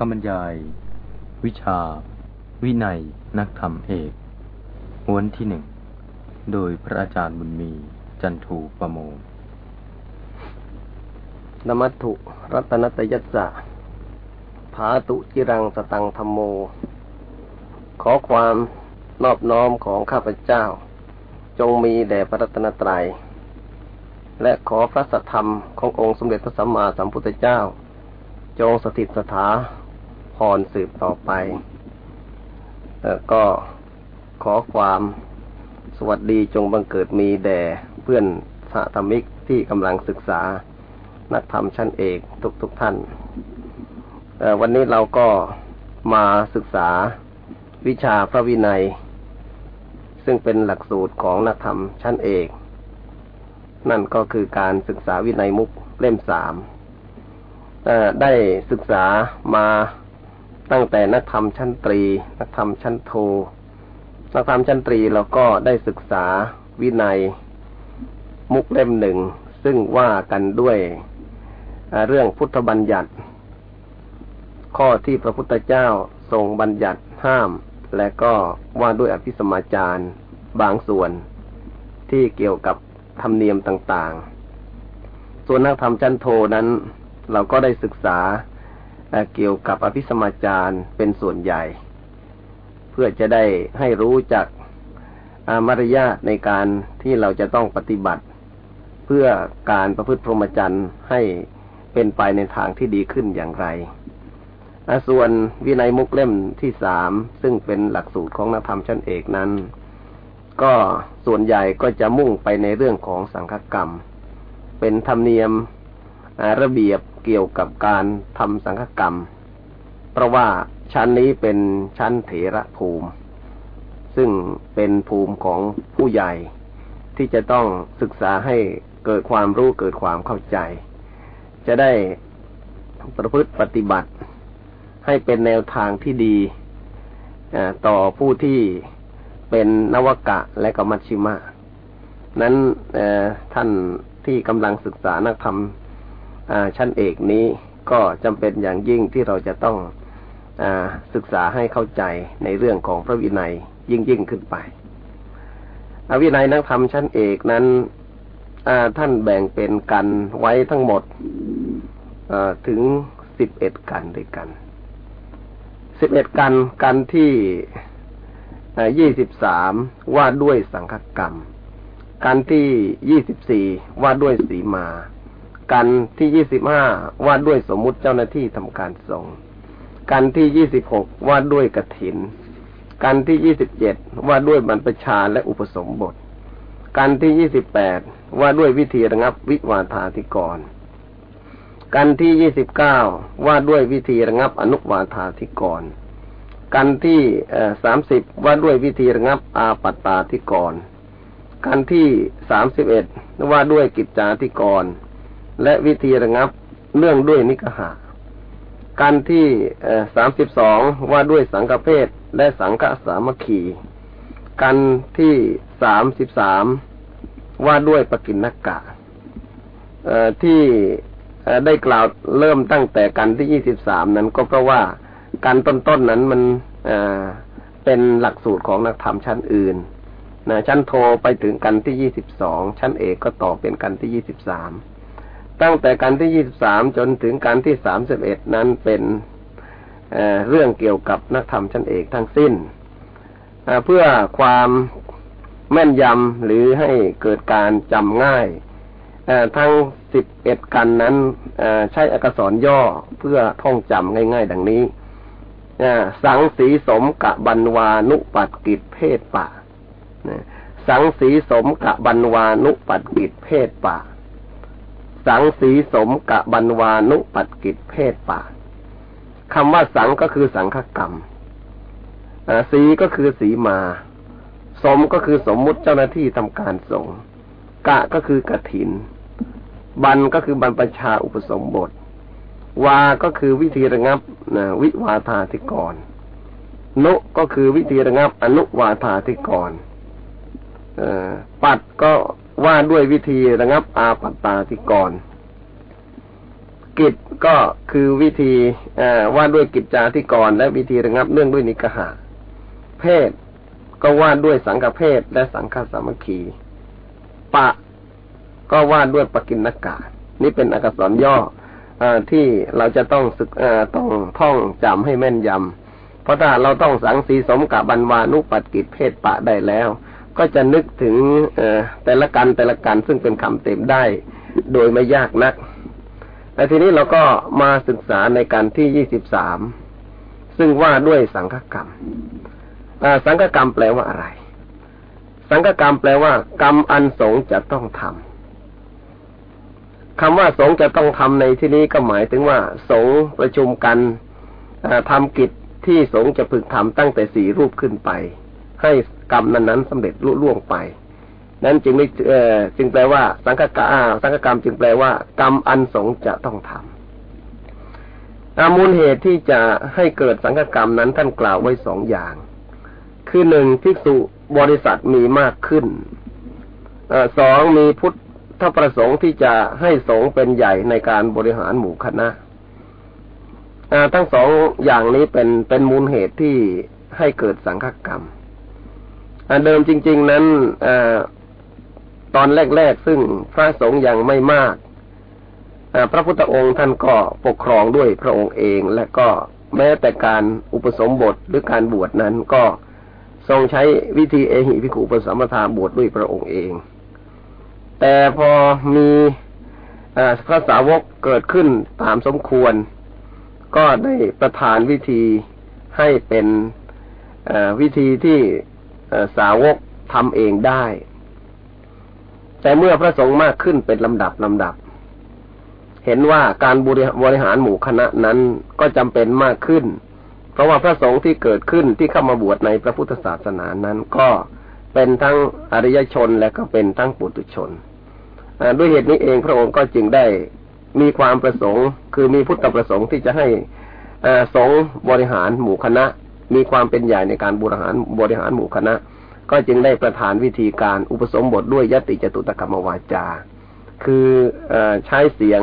คำบรรยาย วิชา วินัย นักธรรมเอกม้วนที่หนึ่ง โดยพระอาจารย์บุญมี จันทูปโมนมัตถุ รัตนตยัสสะผาตุจิรังสตังธรรมโม ขอความนอบน้อมของข้าพเจ้า จงมีแด่พระรัตนตรัย และขอพระสัทธรรมขององค์สมเด็จพระสัมมาสัมพุทธเจ้าจงสถิตสถา พรสืบต่อไปก็ขอความสวัสดีจงบังเกิดมีแด่เพื่อนสาธมิกที่กำลังศึกษา นักธรรมชั้นเอกทุกๆทท่าน วันนี้เราก็มาศึกษาวิชาพระวินัย ซึ่งเป็นหลักสูตรของนักธรรมชั้นเอก นั่นก็คือการศึกษาวินัยมุกเล่มสามได้ศึกษามา ตั้งแต่นักธรรมชั้นตรี นักธรรมชั้นโท นักธรรมชั้นตรีเราก็ได้ศึกษาวินัยมุกเล่มหนึ่ง ซึ่งว่ากันด้วยเรื่องพุทธบัญญัติ ข้อที่พระพุทธเจ้าทรงบัญญัติห้าม และก็ว่าด้วยอภิสมาจารบางส่วนที่เกี่ยวกับธรรมเนียมต่าง ๆ ส่วนนักธรรมชั้นโทนั้น เราก็ได้ศึกษา เกี่ยวกับอภิสมาจารเป็นส่วนใหญ่ เพื่อจะได้ให้รู้จักอามารยาในการที่เราจะต้องปฏิบัติ เพื่อการประพฤติพรหมจรรย์ให้เป็นไปในทางที่ดีขึ้นอย่างไรส่วนวินัยมุกเล่มที่สามซึ่งเป็นหลักสูตรของนักธรรมชั้นเอกนั้น ก็ส่วนใหญ่ก็จะมุ่งไปในเรื่องของสังฆกรรม เป็นธรรมเนียมระเบียบ เกี่ยวกับการทำสังฆกรรม เพราะว่าชั้นนี้เป็นชั้นเถระภูมิ ซึ่งเป็นภูมิของผู้ใหญ่ที่จะต้องศึกษาให้เกิดความรู้เกิดความเข้าใจ จะได้ประพฤติปฏิบัติ ให้เป็นแนวทางที่ดีต่อผู้ที่เป็นนวกะและกมัชชิมะ นั้นท่านที่กำลังศึกษานักธรรม ชั้นเอกนี้ก็จำเป็นอย่างยิ่งที่เราจะต้องอศึกษาให้เข้าใจในเรื่องของพระวินัยยิ่งยิ่งขึ้นไปอวินัยนักธรรมชั้นเอกนั้นท่านแบ่งเป็นกันไว้ทั้งหมดถึงสิบเอ็ดกันด้วยกันสิบเอ็ดกันกันที่ยี่สิบสามว่าด้วยสังฆกรรม กันที่ยี่สิบสี่ว่าด้วยสีมา กันที่ยี่สิบห้าว่าด้วยสมมุติเจ้าหน้าที่ทำการส่งกันที่ยี่สิบหกว่าด้วยกระถิน กันที่ยี่สิบเจ็ดว่าด้วยบรรพชาและอุปสมบท กันที่ยี่สิบแปดว่าด้วยวิธีระงับวิวาทาธิกร กันที่ยี่สิบเก้าว่าด้วยวิธีระงับอนุวาทาธิกร กันที่สามสิบว่าด้วยวิธีระงับอาปัตตาธิกร กันที่สามสิบเอ็ดว่าด้วยกิจจาธิกร และวิธีระงับเนื่องด้วยนิกหะการที่สามสิบสองว่าด้วยสังฆเพศและสังฆสามัคคีการที่สามสิบสามว่าด้วยปกินนักกะที่ได้กล่าวเริ่มตั้งแต่กันที่ยี่สิบสามนั้นก็เพราะว่าการต้นๆนนั้นมันเป็นหลักสูตรของนักธรรมชั้นอื่นนะชั้นโทไปถึงกันที่ยี่สิบสองชั้นเอกก็ต่อเป็นกันที่ยี่สิบสาม ตั้งแต่การที่ยี่สิบสามจนถึงการที่สามสิบเอ็ดนั้นเป็นเเรื่องเกี่ยวกับนักธรรมชั้นเอกทั้งสิ้นเพื่อความแม่นยำหรือให้เกิดการจำง่ายทั้งสิบเอ็ดกันนั้นใช้อักษรย่อเพื่อท่องจำง่าย ๆ ดังนี้สังสีสมกะบันวานุปัดกิจเพศป่าสังสีสมกะบันวานุปัดกิจเพศป่า สังสีสมกะบันวานุปัดกิจเพศป่าคำว่าสังก็คือสังฆกรรมสีก็คือสีมา สมก็คือสมมุติเจ้าหน้าที่ทำการส่งกะก็คือกระถิน บันก็คือบรรพชาอุปสมบท วา ก็คือวิธีระงับวิวาทาธิกร นุก็คือวิธีระงับอนุวาทาธิกรปัดก็ ว่าด้วยวิธีระงับอาปัตตาธิกร กิจก็คือวิธีว่าด้วยกิจจาที่ก่อนและวิธีระงับเนื่องด้วยนิกหะเพศ ก็ว่าด้วยสังฆเพศและสังฆสามัคคี ปะ ก็ว่าด้วยปกินนกานี่เป็นอักษรย่ออที่เราจะต้องศึกต้องท่องจำให้แม่นยำเพราะถ้าเราต้องสังสีสมกับบันวานุปัตกิจเพศปะได้แล้ว ก็จะนึกถึงแต่ละกันแต่ละกันซึ่งเป็นคำเต็มได้ โดยไม่ยากนักแต่ทีนี้เราก็มาศึกษาในการที่ยี่สิบสามซึ่งว่าด้วยสังฆกรรมสังฆกรรมแปลว่าอะไร สังฆกรรมแปลว่า กรรมอันสงจะต้องทำคำว่าสงจะต้องทำในที่นี้ก็หมายถึงว่า สงประชุมกันทำกิจที่สงจะพึกทำตั้งแต่สี่รูปขึ้นไป ให้กรรมนั้นๆสำเร็จลุล่วงไป นั้นจึงไม่เออจึงแปลว่า สังฆกรรมสังฆกรรมจึงแปลว่า กรรมอันสงจะต้องทำอามูลเหตุที่จะให้เกิดสังฆกรรมนั้นท่านกล่าวไว้สองอย่าง คือหนึ่งภิกษุบริษัทมีมากขึ้นอสองมีพุทธประสงค์ที่จะให้สงเป็นใหญ่ในการบริหารหมู่คณะทั้งสองอย่างนี้เป็นเป็นมูลเหตุที่ให้เกิดสังฆกรรม เดิมจริง ๆ นั้นตอนแรก ๆ ซึ่งพระสงฆ์ยังไม่มากพระพุทธองค์ท่านก็ปกครองด้วยพระองค์เอง และก็แม้แต่การอุปสมบทหรือการบวชนั้นก็ทรงใช้วิธีเอหิพิขุปสัมปทาบวชดด้วยพระองค์เอง แต่พอมีพระสาวกเกิดขึ้นตามสมควร ก็ได้ประทานวิธีให้เป็นวิธีที่ สาวกทำเองได้ แต่เมื่อพระสงฆ์มากขึ้นเป็นลำดับลำดับ เห็นว่าการบริหารหมู่คณะนั้นก็จำเป็นมากขึ้น เพราะว่าพระสงฆ์ที่เกิดขึ้นที่เข้ามาบวชในพระพุทธศาสนานั้นก็เป็นทั้งอริยชนและก็เป็นทั้งปุถุชนด้วยเหตุนี้เองพระองค์ก็จึงได้มีความประสงค์ คือมีพุทธประสงค์ที่จะให้สงฆ์บริหารหมู่คณะ มีความเป็นใหญ่ในการบริหารบริหารหมู่คณะ ก็จึงได้ประทานวิธีการอุปสมบทด้วยยติจตุตกรรมวาจา คืออใช้เสียง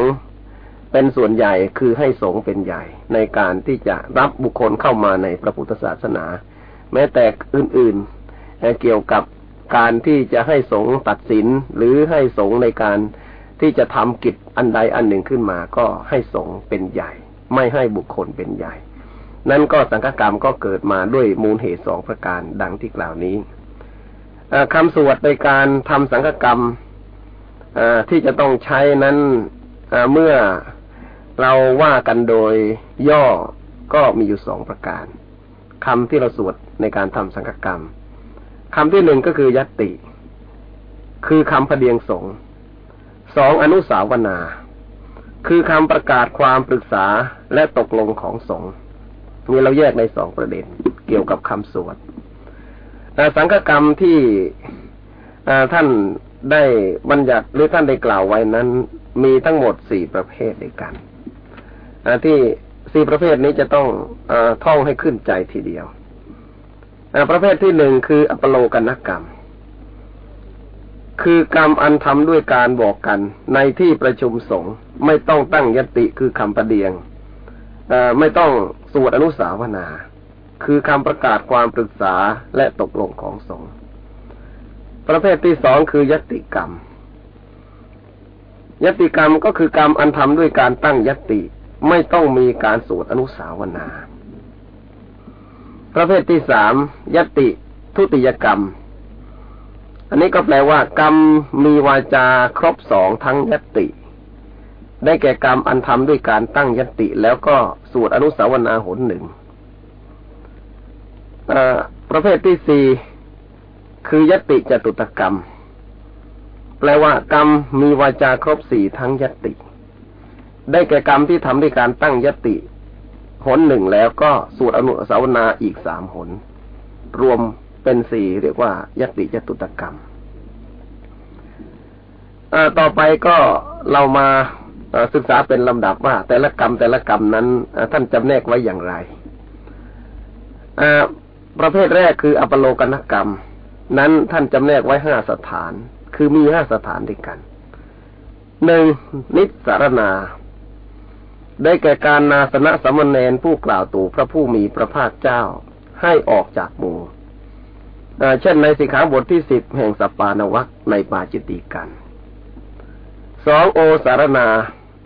เป็นส่วนใหญ่คือให้สงเป็นใหญ่ ในการที่จะรับบุคคลเข้ามาในพระพุทธศาสนา แม้แต่อื่นๆเกี่ยวกับการที่จะให้สงตัดสินหรือให้สงในการที่จะทำกิจอันใดอันหนึ่งขึ้นมา ก็ให้สงเป็นใหญ่ ไม่ให้บุคคลเป็นใหญ่ นั่นก็สังฆกรรมก็เกิดมาด้วยมูลเหตุสองประการดังที่กล่าวนี้คำสวดในการทำสังฆกรรมที่จะต้องใช้นั้นเมื่อเราว่ากันโดยย่อก็มีอยู่สองประการคำที่เราสวดในการทำสังฆกรรมคำที่หนึ่งก็คือยัตติ คือคำพเดียงสงสองอนุสาวนา คือคำประกาศความปรึกษาและตกลงของสงฆ์ นี่เราแยกในสองประเด็นเกี่ยวกับคำสวดสังฆกรรมที่ท่านได้บัญญัติหรือท่านได้กล่าวไว้นั้น มีทั้งหมดสี่ประเภทด้วยกันที่สี่ประเภทนี้จะต้องอท่องให้ขึ้นใจทีเดียวประเภทที่หนึ่งคืออปโลกนกรรม คือกรรมอันทำด้วยการบอกกันในที่ประชุมสงฆ์ไม่ต้องตั้งยติคือคำประเดียงไม่ต้อง สวดอนุสาวนา คือคำประกาศความปรึกษาและตกลงของสงฆ์ประเภทที่สองคือยติกรรม ยติกรรมก็คือกรรมอันทำด้วยการตั้งยติไม่ต้องมีการสวดอนุสาวนา ประเภทที่สามยติทุติยกรรม อันนี้ก็แปลว่ากรรมมีวาจาครบสองทั้งยติ ได้แก่กรรมอันทำด้วยการตั้งยติ แล้วก็สวดอนุสาวนาหนหนึ่งประเภทที่สี่คือยติจตุตกรรม แปลว่ากรรมมีวาจาครบสี่ทั้งยติ ได้แก่กรรมที่ทำด้วยการตั้งยติหนหนึ่งแล้วก็สูตรอนุสาวนาอีกสามหน รวมเป็นสี่เรียกว่ายติจตุตกรรมต่อไปก็เรามา ศึกษาเป็นลำดับว่า แต่ละกรรมแต่ละกรรมนั้นท่านจำแนกไว้อย่างไรประเภทแรกคืออปโลกนกรรม นั้นท่านจำแนกไว้ห้าสถาน คือมีห้าสถานด้วยกันหนึ่งนิสารนา ได้แก่การนาสนะสมณเณรผู้กล่าวตู่พระผู้มีพระภาคเจ้าให้ออกจากหมู่เช่นในสิกขาบทที่สิบแห่งสัปปานวัคในปาจิติกันสองโอสารนา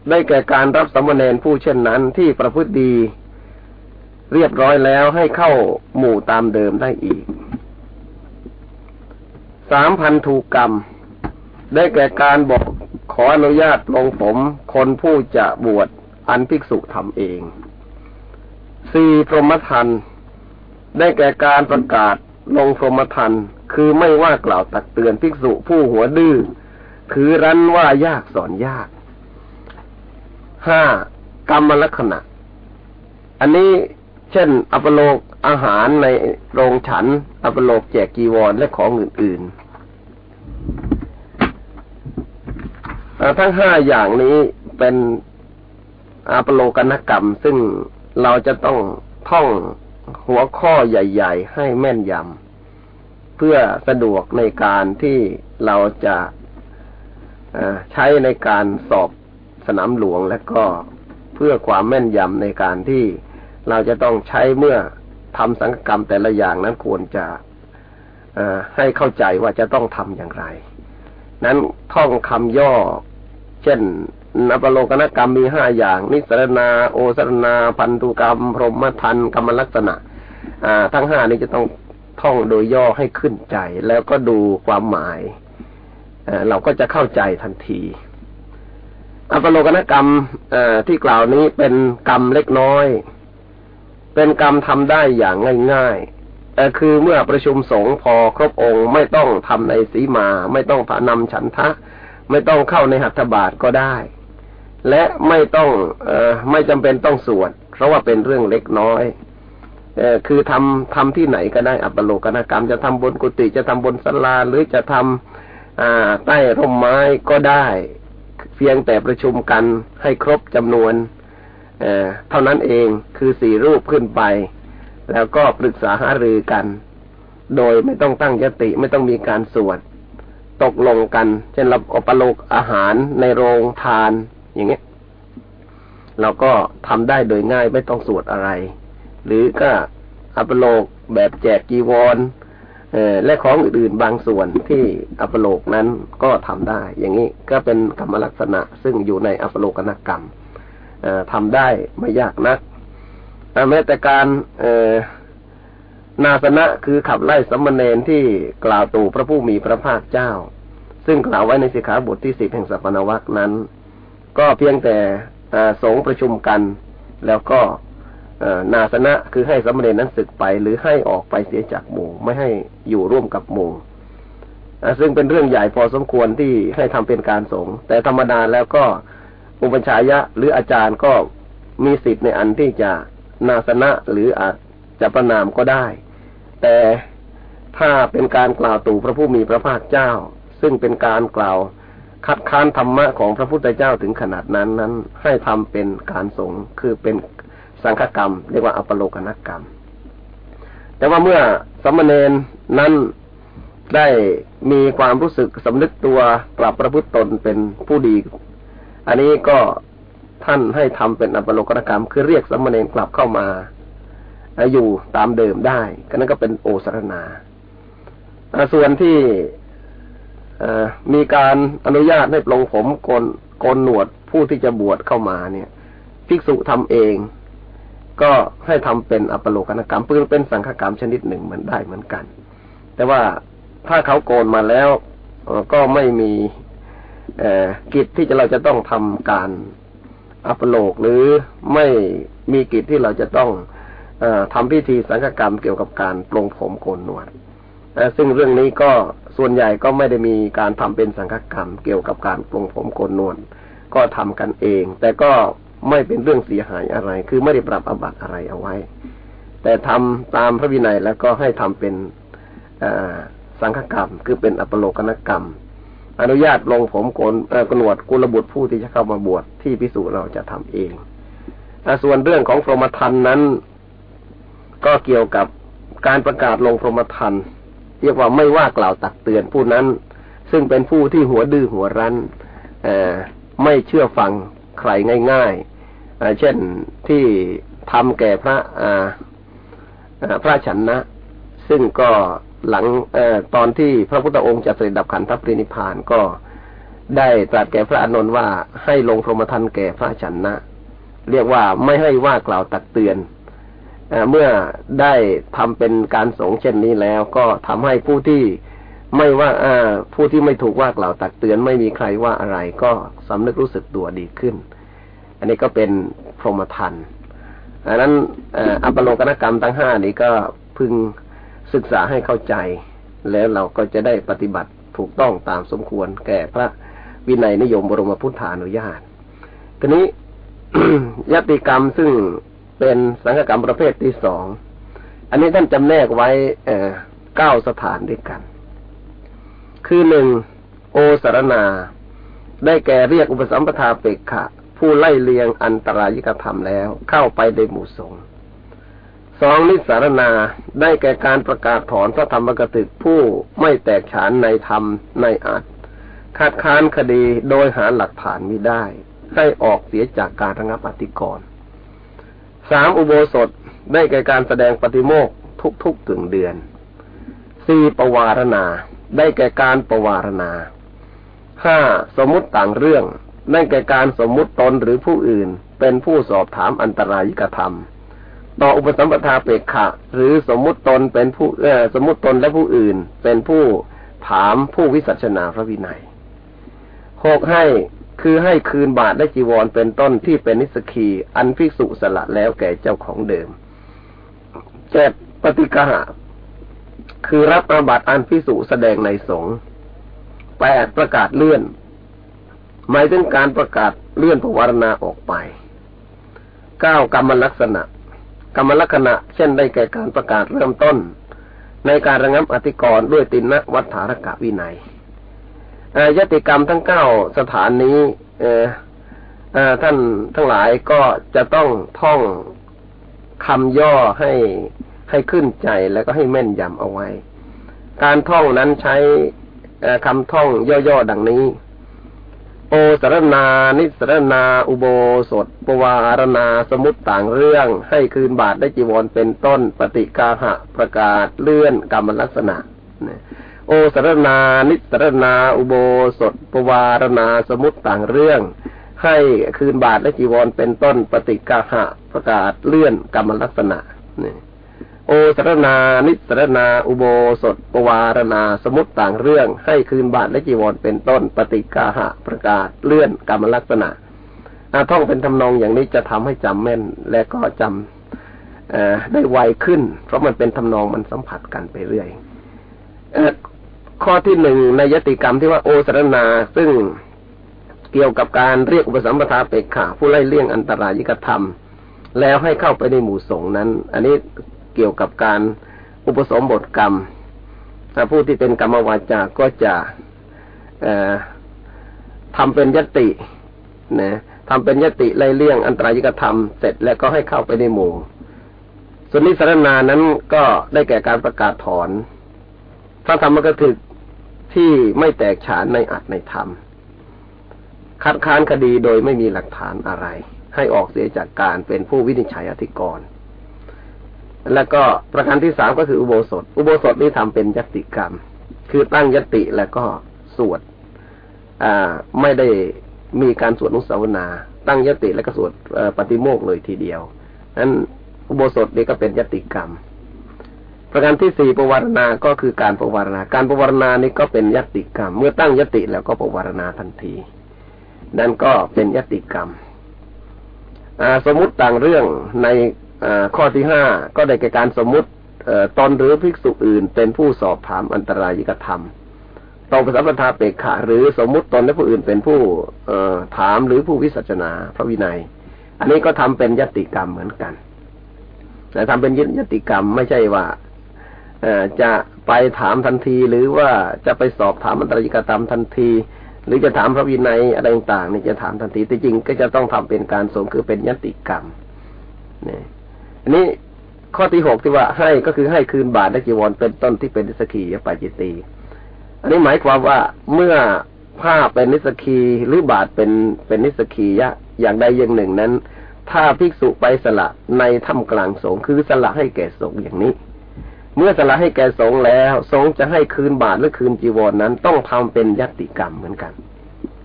ได้แก่การรับสมณเณรผู้เช่นนั้นที่ประพฤติดี เรียบร้อยแล้วให้เข้าหมู่ตามเดิมได้อีกสามพันถูกกรรม ได้แก่การบอกขออนุญาตลงผมคนผู้จะบวชอันภิกษุทำเองสี่พรหมทันได้แก่การประกาศลงพรหมทันคือไม่ว่ากล่าวตักเตือนภิกษุผู้หัวดื้อคือรั้นว่ายากสอนยาก ห้ากรรมลักษณะ อันนี้เช่น อัปโลกอาหารในโรงฉัน อัปโลกแจกกีวรและของอื่นๆทั้งห้าอย่างนี้เป็นอัปโลกนกรรม ซึ่งเราจะต้องท่องหัวข้อใหญ่ ๆ ให้แม่นยำเพื่อสะดวกในการที่เราจะใช้ในการสอบ สนามหลวงและก็เพื่อความแม่นยำในการที่เราจะต้องใช้เมื่อทำสังกรรมแต่ละอย่างนั้นควรจะให้เข้าใจว่าจะต้องทำอย่างไร นั้นท่องคำย่อ เช่นนปโลกนกรรมมีห้าอย่าง นิสรณา โอสรณา พันธุกรรม พรหมทันกรรมลักษณะทั้งห้านี้จะต้องท่องโดยย่อให้ขึ้นใจ แล้วก็ดูความหมายเราก็จะเข้าใจทันที อัปโลกนกรรมที่กล่าวนี้เป็นกรรมเล็กน้อย เป็นกรรมทำได้อย่างง่ายๆคือเมื่อประชุมสงฆ์พอครบองค์ไม่ต้องทำในสีมา ไม่ต้องผานำฉันทะ ไม่ต้องเข้าในหัตถบาทก็ได้ และไม่ต้องอไม่จำเป็นต้องสวด เพราะว่าเป็นเรื่องเล็กน้อยอคือทำทำที่ไหนก็ได้อัปโลกนกรรมจะทำบนกุฏิจะทำบนสลาหรือจะทำใต้ร่มไม้ก็ได้ เพียงแต่ประชุมกันให้ครบจำนวนเเท่านั้นเองคือสี่รูปขึ้นไป แล้วก็ปรึกษาหารือกัน โดยไม่ต้องตั้งยติไม่ต้องมีการสวด ตกลงกัน เช่นรับอปโลกอาหารในโรงทานอย่างเงี้ยเราก็ทำได้โดยง่ายไม่ต้องสวดอะไร หรือก็อปโลกแบบแจกกีวร และของอื่นๆบางส่วนที่อัปโลกนั้นก็ทำได้ อย่างนี้ก็เป็นกรรมลักษณะซึ่งอยู่ในอัปโลกนกรรมทำได้ไม่ยากนักแม้แต่การนาสนะคือขับไล่สมมเนนที่กล่าวตู่พระผู้มีพระภาคเจ้า ซึ่งกล่าวไว้ในสิกขาบทที่สิบแห่งสัพพนวักนั้น ก็เพียงแต่สงประชุมกัน แล้วก็ นาสนะคือให้สมเด็จนั้นศึกไปหรือให้ออกไปเสียจากหมู่ไม่ให้อยู่ร่วมกับหมู่ซึ่งเป็นเรื่องใหญ่พอสมควรที่ให้ทำเป็นการสงฆ์แต่ธรรมดาแล้วก็อุปัญชายะหรืออาจารย์ก็มีสิทธิ์ในอันที่จะนาสนะหรืออาจจะประนามก็ได้ แต่ถ้าเป็นการกล่าวตู่พระผู้มีพระภาคเจ้า ซึ่งเป็นการกล่าวคัดค้านธรรมะของพระพุทธเจ้าถึงขนาดนั้นนั้น ให้ทำเป็นการสงฆ์คือเป็น สังฆกรรม เรียกว่าอัปโลกนกรรม แต่ว่าเมื่อสมณเณรนั้นได้มีความรู้สึกสำนึกตัวกลับประพฤติตนเป็นผู้ดี อันนี้ก็ท่านให้ทำเป็นอัปโลกนกรรม คือเรียกสมณเณรกลับเข้ามาอยู่ตามเดิมได้ก็นั่นก็เป็นโอสรณาส่วนที่มีการอนุญาตให้ปลงผมโกนโกนหนวดผู้ที่จะบวชเข้ามาเนี่ย ภิกษุทำเอง ก็ให้ทำเป็นอัปโลกนกรรมเพื่อเป็นสังฆกรรมชนิดหนึ่งเหมือนได้เหมือนกัน แต่ว่าถ้าเขาโกนมาแล้วก็ไม่มีกิจที่เราจะต้องทำการอัปโลกหรือไม่มีกิจที่เราจะต้องอทำพิธีสังฆกรรมเกี่ยวกับการปลงผมโกนหนวดซึ่งเรื่องนี้ก็ส่วนใหญ่ก็ไม่ได้มีการทำเป็นสังฆกรรมเกี่ยวกับการปลงผมโกนหนวดก็ทำกันเอง แต่ก็ ไม่เป็นเรื่องเสียหายอะไร คือไม่ได้ปรับอบัตอะไรเอาไว้ แต่ทำตามพระวินัยแล้วก็ให้ทำเป็นสังฆกรรม คือเป็นอัปโลกนกรรม อนุญาตลงผมโกนกนวดกุลบุตรผู้ที่จะเข้ามาบวชที่พิสูจน์เราจะทำเองส่วนเรื่องของพรหมทันนั้น ก็เกี่ยวกับการประกาศลงพรหมทันเรียกว่าไม่ว่ากล่าวตักเตือนผู้นั้น ซึ่งเป็นผู้ที่หัวดื้อหัวรั้นไม่เชื่อฟัง ใครง่ายเช่นที่ทำแก่พระพระฉันนะ ซึ่งก็หลังอตอนที่พระพุทธองค์จะเสด็จดับขันธปรินิพานก็ได้ตรัสแก่พระอานนท์ว่าให้ลงพรหมทันแก่พระฉันนะ เรียกว่าไม่ให้ว่ากล่าวตักเตือนอเมื่อได้ทำเป็นการสงเช่นนี้แล้ว ก็ทำให้ผู้ที่ ไม่ว่าอผู้ที่ไม่ถูกว่ากล่าวตักเตือนไม่มีใครว่าอะไรก็สำนึกรู้สึกตัวดีขึ้น อันนี้ก็เป็นพรหมทันอันนั้นอัปโลกนกรรมทั้งห้านี้ก็พึงศึกษาให้เข้าใจ แล้วเราก็จะได้ปฏิบัติถูกต้องตามสมควร แก่พระวินัยนิยมบรมพุทธานุญาตทีนี้ยติกรรมซึ่งเป็นสังฆกรรมประเภทที่สอง อันนี้ท่านจำแนกไว้เก้าสถานด้วยกัน คือหนึ่งโอสารนา ได้แก่เรียกอุปสัมปทาเปกขะ ผู้ไล่เลียงอันตรายิกธรรมแล้วเข้าไปในหมู่สงฆ์สองนิสารนาได้แก่การประกาศถอนพระธรรมกตึกผู้ไม่แตกฉานในธรรมในอัตคัดค้านคดีโดยหาหลักฐานมิได้ ให้ออกเสียจากการระงับอธิกรสามอุโบสถได้แก่การแสดงปฏิโมกทุกๆถึงเดือนสี่ปวารณา ได้แก่การประวารณาห้าสมมติต่างเรื่องได้แก่การสมมุติตนหรือผู้อื่น เป็นผู้สอบถามอันตรายิกธรรม ต่ออุปสัมปทาเปกขะ หรือสมมุติตนเป็นผู้เออสมมุติตนและผู้อื่น เป็นผู้ถามผู้วิสัชนาพระวินัยหกให้คือให้คืนบาทและจีวรเป็นต้นที่เป็นนิสกีอันภิกษุสละแล้วแก่เจ้าของเดิมเจ็ดปฏิกหะ คือรับอาบัติอันภิกษุแสดงในสงฆ์แปดประกาศเลื่อน หมายถึงการประกาศเลื่อนภวารณาออกไปเก้ากรรมลักษณะ กรรมลักษณะ เช่นได้แก่การประกาศเริ่มต้น ในการระงับอธิกรณ์ด้วยตินวัฏฐารกะวินัยยติกรรมทั้งเก้าสถานนี้ท่านทั้งหลายก็จะต้องท่องคำย่อให้ ให้ขึ้นใจแล้วก็ให้แม่นยำเอาไว้ การท่องนั้นใช้คำท่องย่อๆดังนี้ โอสารนา นิสรนา อุโบสถปวารณา สมุตต่างเรื่อง ให้คืนบาทได้จีวรเป็นต้น ปฏิกาหะประกาศเลื่อนกรรมลักษณะโอสารนา นิสรนา อุโบสถปวารณา สมุตต่างเรื่อง ให้คืนบาทและจีวรเป็นต้น ปฏิกาหะประกาศเลื่อนกรรมลักษณะนี่ โอสรนา นิสรนา อุโบสถปวารณา สมุติต่างเรื่อง ให้คืนบาทและจีวรเป็นต้น ปฏิกาหะประกาศเลื่อนกรรมลักษณะอาท่องเป็นทำนองอย่างนี้จะทำให้จำแม่น และก็จำได้ไวขึ้น เพราะมันเป็นทำนองมันสัมผัสกันไปเรื่อยข้อที่หนึ่งในยติกรรมที่ว่าโอสรนาซึ่งเกี่ยวกับการเรียกอุปสัมปทาเปกขาผู้ไล่เลี่ยงอันตรายิกธรรม แล้วให้เข้าไปในหมู่สงนั้น อันนี้ เกี่ยวกับการอุปสมบทกรรมถ้าผู้ที่เป็นกรรมวาจาก็จะทำเป็นยตินะทำเป็นยติไล่เลี่ยงอันตรายกธรรมเสร็จแล้วก็ให้เข้าไปในหมู่ส่วนนิสรนานั้นก็ได้แก่การประกาศถอนพระธรรมกถึกที่ไม่แตกฉานในอัตในธรรม คัดค้านคดีโดยไม่มีหลักฐานอะไร ให้ออกเสียจากการเป็นผู้วินิจฉัยอธิกรณ์ แล้วก็ประการที่สามก็คืออุโบสถ อุโบสถนี้ทำเป็นยติกรรม คือตั้งยติแล้วก็สวดอ่าไม่ได้มีการสวดนุสาวนา ตั้งยติแล้วก็สวดปฏิโมกเลยทีเดียวนั้นอุโบสถนี้ก็เป็นยติกรรม ประการที่สี่ปวารณา ก็คือการปวารณา การปวารณานี้ก็เป็นยติกรรม เมื่อตั้งยติแล้วก็ปวารณาทันที นั่นก็เป็นยติกรรมสมมุติต่างเรื่องใน ข้อที่ห้าก็ได้แก่การสมมุติตอนหรือภิกษุอื่น เป็นผู้สอบถามอันตรายิกธรรมตรงภาษาปทาเปกขาหรือสมมุติตนและผู้อื่นเป็นผู้เอถามหรือผู้วิสัชนาพระวินัย อันนี้ก็ทำเป็นยติกรรมเหมือนกัน แต่ทำเป็นยติกรรมไม่ใช่ว่าจะไปถามทันทีหรือว่าจะไปสอบถามอันตรายกธรรมทันที หรือจะถามพระวินัยอะไรต่างๆนี่จะถามทันทีแต่จริงก็จะต้องทำเป็นการสงคือเป็นยติกรรมเนี่ย อันนี้ข้อที่หกที่ว่าให้ก็คือให้คืนบาทและจีวรเป็นต้นที่เป็นนิสกีปาจิตีอันนี้หมายความว่าเมื่อผ้าเป็นนิสกีหรือบาทเป็นเป็นนิสกียะอย่างใดอย่างหนึ่งนั้น ถ้าภิกษุไปสละในถ้ำกลางสงคือสละให้แก่สงอย่างนี้ เมื่อสละให้แก่สงแล้วสงจะให้คืนบาทหรือคืนจีวรนนั้นต้องทำเป็นยติกรรมเหมือนกัน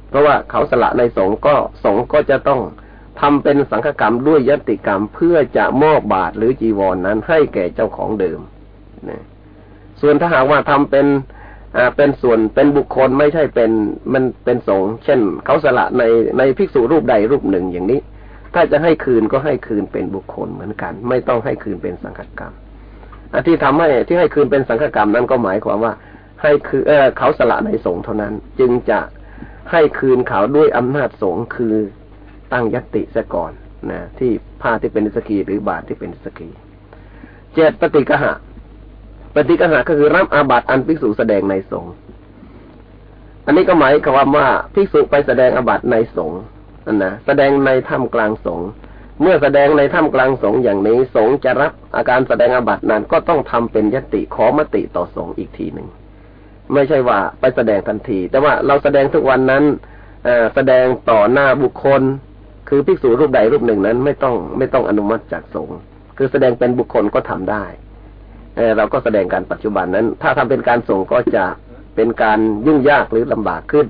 เพราะว่าเขาสละในสงก็สงก็จะต้อง ทำเป็นสังฆกรรมด้วยยติกรรมเพื่อจะมอบบาทหรือจีวรนนั้นให้แก่เจ้าของเดิมนะส่วนถ้าหากว่าทำเป็นอ่าเป็นส่วนเป็นบุคคลไม่ใช่เป็นมันเป็นสงฆ์เช่น เขาสละในในภิกษุรูปใดรูปหนึ่งอย่างนี้ ถ้าจะให้คืนก็ให้คืนเป็นบุคคลเหมือนกัน ไม่ต้องให้คืนเป็นสังฆกรรมอที่ทำให้ที่ให้คืนเป็นสังฆกรรมนั้นก็หมายความว่า ให้คือเออเขาสละในสงฆ์เท่านั้น จึงจะให้คืนเขาด้วยอำนาจสงฆ์คือ ตั้งยติซะก่อนนะที่ผ้าที่เป็นสกีหรือบาทที่เป็นสกีเจ็ดปฏิกหะ ปฏิกหะก็คือรับอาบัติอันภิกษุแสดงในสงฆ์อันนี้ก็หมายความว่าภิกษุไปแสดงอาบัติในสงฆ์นะแสดงในถ้ำกลางสงฆ์เมื่อแสดงในถ้ำกลางสงฆ์อย่างนี้สงฆ์จะรับอาการแสดงอาบัตินั้นก็ต้องทำเป็นยติขอมติต่อสงฆ์อีกทีหนึ่งไม่ใช่ว่าไปแสดงทันที แต่ว่าเราแสดงทุกวันนั้นแสดงต่อหน้าบุคคล คือภิกษุรูปใดรูปหนึ่งนั้นไม่ต้องไม่ต้องอนุมัติจากสงฆ์คือแสดงเป็นบุคคลก็ทำได้เราก็แสดงการปัจจุบันนั้น ถ้าทำเป็นการส่งก็จะเป็นการยุ่งยากหรือลำบากขึ้น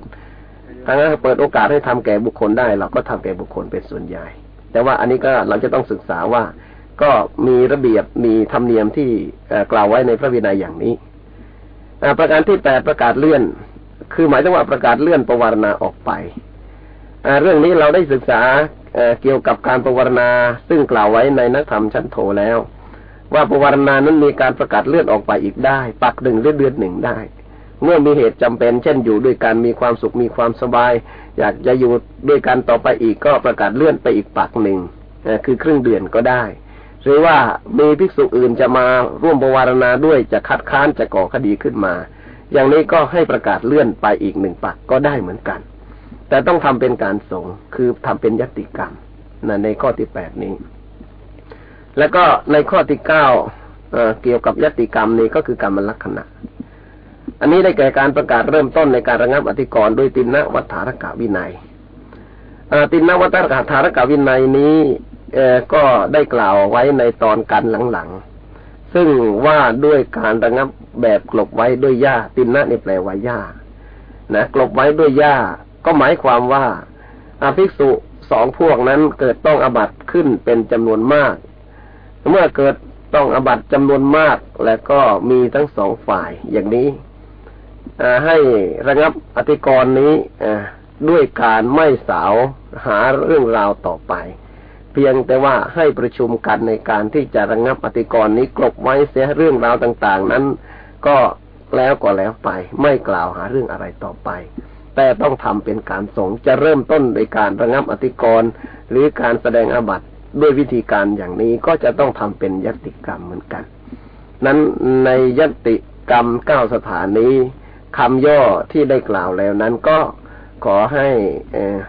ถ้างั้นเปิดโอกาสให้ทำแก่บุคคลได้ เราก็ทำแก่บุคคลเป็นส่วนใหญ่ แต่ว่าอันนี้ก็เราจะต้องศึกษาว่าก็มีระเบียบมีธรรมเนียมที่กล่าวไว้ในพระวินัยอย่างนี้ประการที่แปดประกาศเลื่อน คือหมายถึงว่าประกาศเลื่อนประวารณาออกไป เรื่องนี้เราได้ศึกษาเกี่ยวกับการประวรณาซึ่งกล่าวไว้ในนักธรรมชั้นโทแล้ว ว่าประวารณานั้นมีการประกาศเลื่อนออกไปอีกได้ ปักหนึ่งหรือเดือนหนึ่งได้ เมื่อมีเหตุจำเป็น เช่นอยู่ด้วยกันมีความสุขมีความสบาย อยากจะอยู่ด้วยกันต่อไปอีกก็ประกาศเลื่อนไปอีกปักหนึ่งคือครึ่งเดือนก็ได้หรือว่ามีภิกษุอื่นจะมาร่วมประวารณาด้วยจะคัดค้านจะก่อคดีขึ้นมา อย่างนี้ก็ให้ประกาศเลื่อนไปอีกหนึ่งปักก็ได้เหมือนกัน แต่ต้องทำเป็นการสงคือทำเป็นยติกรรมนะในข้อที่แปดนี้ แล้วก็ในข้อที่เก้าเกี่ยวกับยติกรรมนี้ก็คือกรรมลักษณะ อันนี้ได้แก่การประกาศเริ่มต้นในการระงับอธิกรณ์ด้วยตินนวัฏฐารกะวินัยตินนวัฏฐารกะวินัยนี้ก็ได้กล่าวไว้ในตอนกันหลังๆ ซึ่งว่าด้วยการระงับแบบกลบไว้ด้วยหญ้าตินนะนี่แปลว่าหญ้านะกลบไว้ด้วยหญ้า ก็หมายความว่าอาภิกษุสองพวกนั้นเกิดต้องอบัตขึ้นเป็นจำนวนมาก เมื่อเกิดต้องอบัตจำนวนมาก และก็มีทั้งสองฝ่ายอย่างนี้ให้ระงับอธิกรณ์นี้ด้วยการไม่สาวหาเรื่องราวต่อไป เพียงแต่ว่าให้ประชุมกันในการที่จะระงับอธิกรณ์นี้กลบไว้เสียเรื่องราวต่าง ๆ นั้น ก็แล้วก็แล้วไป ไม่กล่าวหาเรื่องอะไรต่อไป แต่ต้องทำเป็นการสงจะเริ่มต้นโดยการระงับอธิกรณ์หรือการแสดงอาบัติด้วยวิธีการอย่างนี้ก็จะต้องทำเป็นยติกรรมเหมือนกัน นั้นในยติกรรมเก้าสถานนี้คำย่อที่ได้กล่าวแล้วนั้นก็ขอให้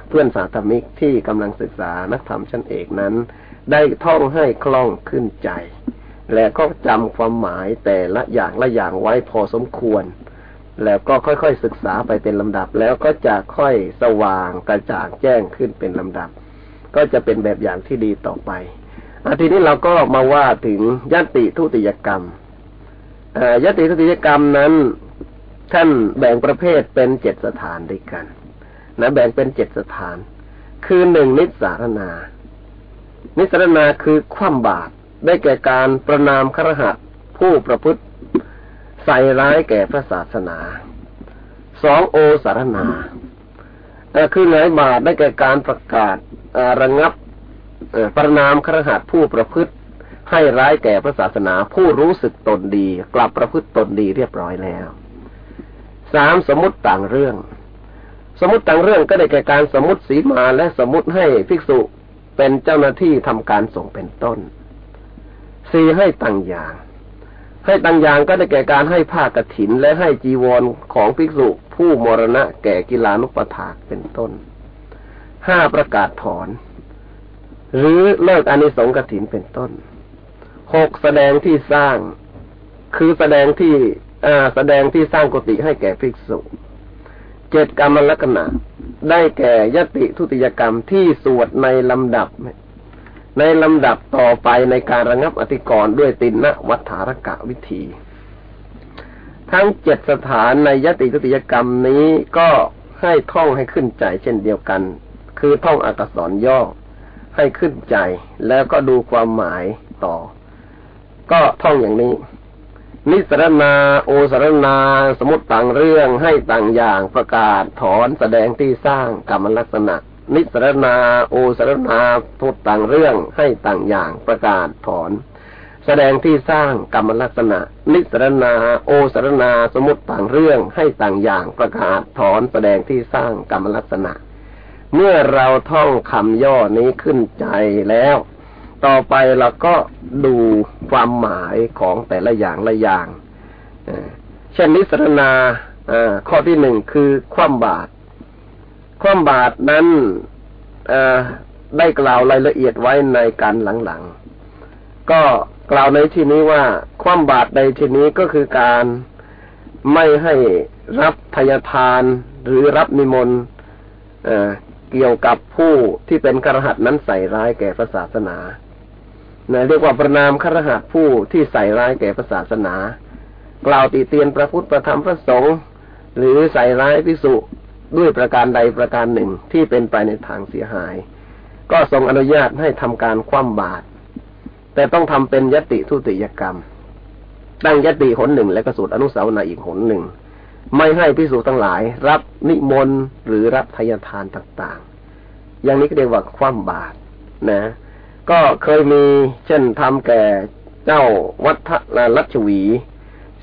เพื่อนสาธมิกที่กำลังศึกษานักธรรมชั้นเอกนั้น ได้ท่องให้คล่องขึ้นใจ และก็จำความหมายแต่ละอย่างละอย่างไว้พอสมควร แล้วก็ค่อยๆศึกษาไปเป็นลำดับ แล้วก็จะค่อยสว่างกระจ่างแจ้งขึ้นเป็นลำดับ ก็จะเป็นแบบอย่างที่ดีต่อไปอทีนี้เราก็มาว่าถึงยติทุติยกรรมยติทุติยกรรมนั้นท่านแบ่งประเภทเป็นเจ็ดสถานด้วยกันนะแบ่งเป็นเจ็ดสถาน คือหนึ่งนิสารนา นิสารนาคือคว่ำบาตรได้แก่การประนามครหัสผู้ประพฤติ ใส่ร้ายแก่พระศาสนาสองโอสารนาคือไงบาตรได้แก่การประกาศระงับประนามครหัสผู้ประพฤติ ให้ร้ายแก่พระศาสนาผู้รู้สึกตนดี กลับประพฤติตนดีเรียบร้อยแล้วสามสมมติต่างเรื่อง สมมติต่างเรื่องก็ได้แก่การสมมติสีมาและสมมติให้ภิกษุเป็นเจ้าหน้าที่ทำการส่งเป็นต้นสี่ให้ต่างอย่าง ให้ต่างอย่างก็ได้แก่การให้ผ้ากรถิน และให้จีวรของภิกษุผู้มรณะแก่กีฬานุปถากเป็นต้นห้าประกาศถอน หรือเลิกอนิสงส์กถินเป็นต้นหกแสดงที่สร้าง คือแสดงที่อ่าแสดงที่สร้างกุฏิให้แก่ภิกษุเจ็ดกรรมลักษณะ ได้แก่ยติทุติยกรรมที่สวดในลำดับ ในลำดับต่อไปในการระงับอธิกรณ์ด้วยตินนวัฏฐารกะวิธี ทั้งเจ็ดสถานในยติทุติยกรรมนี้ก็ให้ท่องให้ขึ้นใจเช่นเดียวกัน คือท่องอักษรย่อให้ขึ้นใจแล้วก็ดูความหมายต่อ ก็ท่องอย่างนี้ นิสรณา โอสรณา สมุติต่างเรื่องให้ต่างอย่างประกาศถอนแสดงที่สร้างกรรมลักษณะ นิสรณาโอสรณาทุตต่างเรื่องให้ต่างอย่างประกาศถอน แสดงที่สร้างกรรมลักษณะ นิสรณาโอสรณาสมุติต่างเรื่องให้ต่างอย่างประกาศถอนแสดงที่สร้างกรรมลักษณะ เมื่อเราท่องคำย่อนี้ขึ้นใจแล้ว ต่อไปเราก็ดูความหมายของแต่ละอย่างละอย่างเช่นนิสรณาข้อที่หนึ่งคือความบาต ความบาตรนั้นได้กล่าวรายละเอียดไว้ในการหลังๆ ก็กล่าวในที่นี้ว่าความบาตรในที่นี้ก็คือการไม่ให้รับทยทานหรือรับนิมนต์เกี่ยวกับผู้ที่เป็นครหัสนั้นใส่ร้ายแก่พระศาสนาเรียกว่าประนามครหัสผู้ที่ใส่ร้ายแก่พระศาสนา กล่าวติเตียนพระพุทธประธรรมพระสงฆ์หรือใส่ร้ายพิสุ ด้วยประการใดประการหนึ่งที่เป็นไปในทางเสียหาย ก็ทรงอนุญาตให้ทำการคว่ำบาตรแต่ต้องทำเป็นยติทุติยกรรม ตั้งยติหนหนึ่งและกระสุดอนุสาวนาอีกหนหนึ่ง ไม่ให้พิสูจน์ทั้งหลาย รับนิมนต์หรือรับทายทานต่างๆ อย่างนี้ก็เรียกว่าคว่ำบาตรนะ ก็เคยมีเช่นทำแก่เจ้าวัฒนรัชวี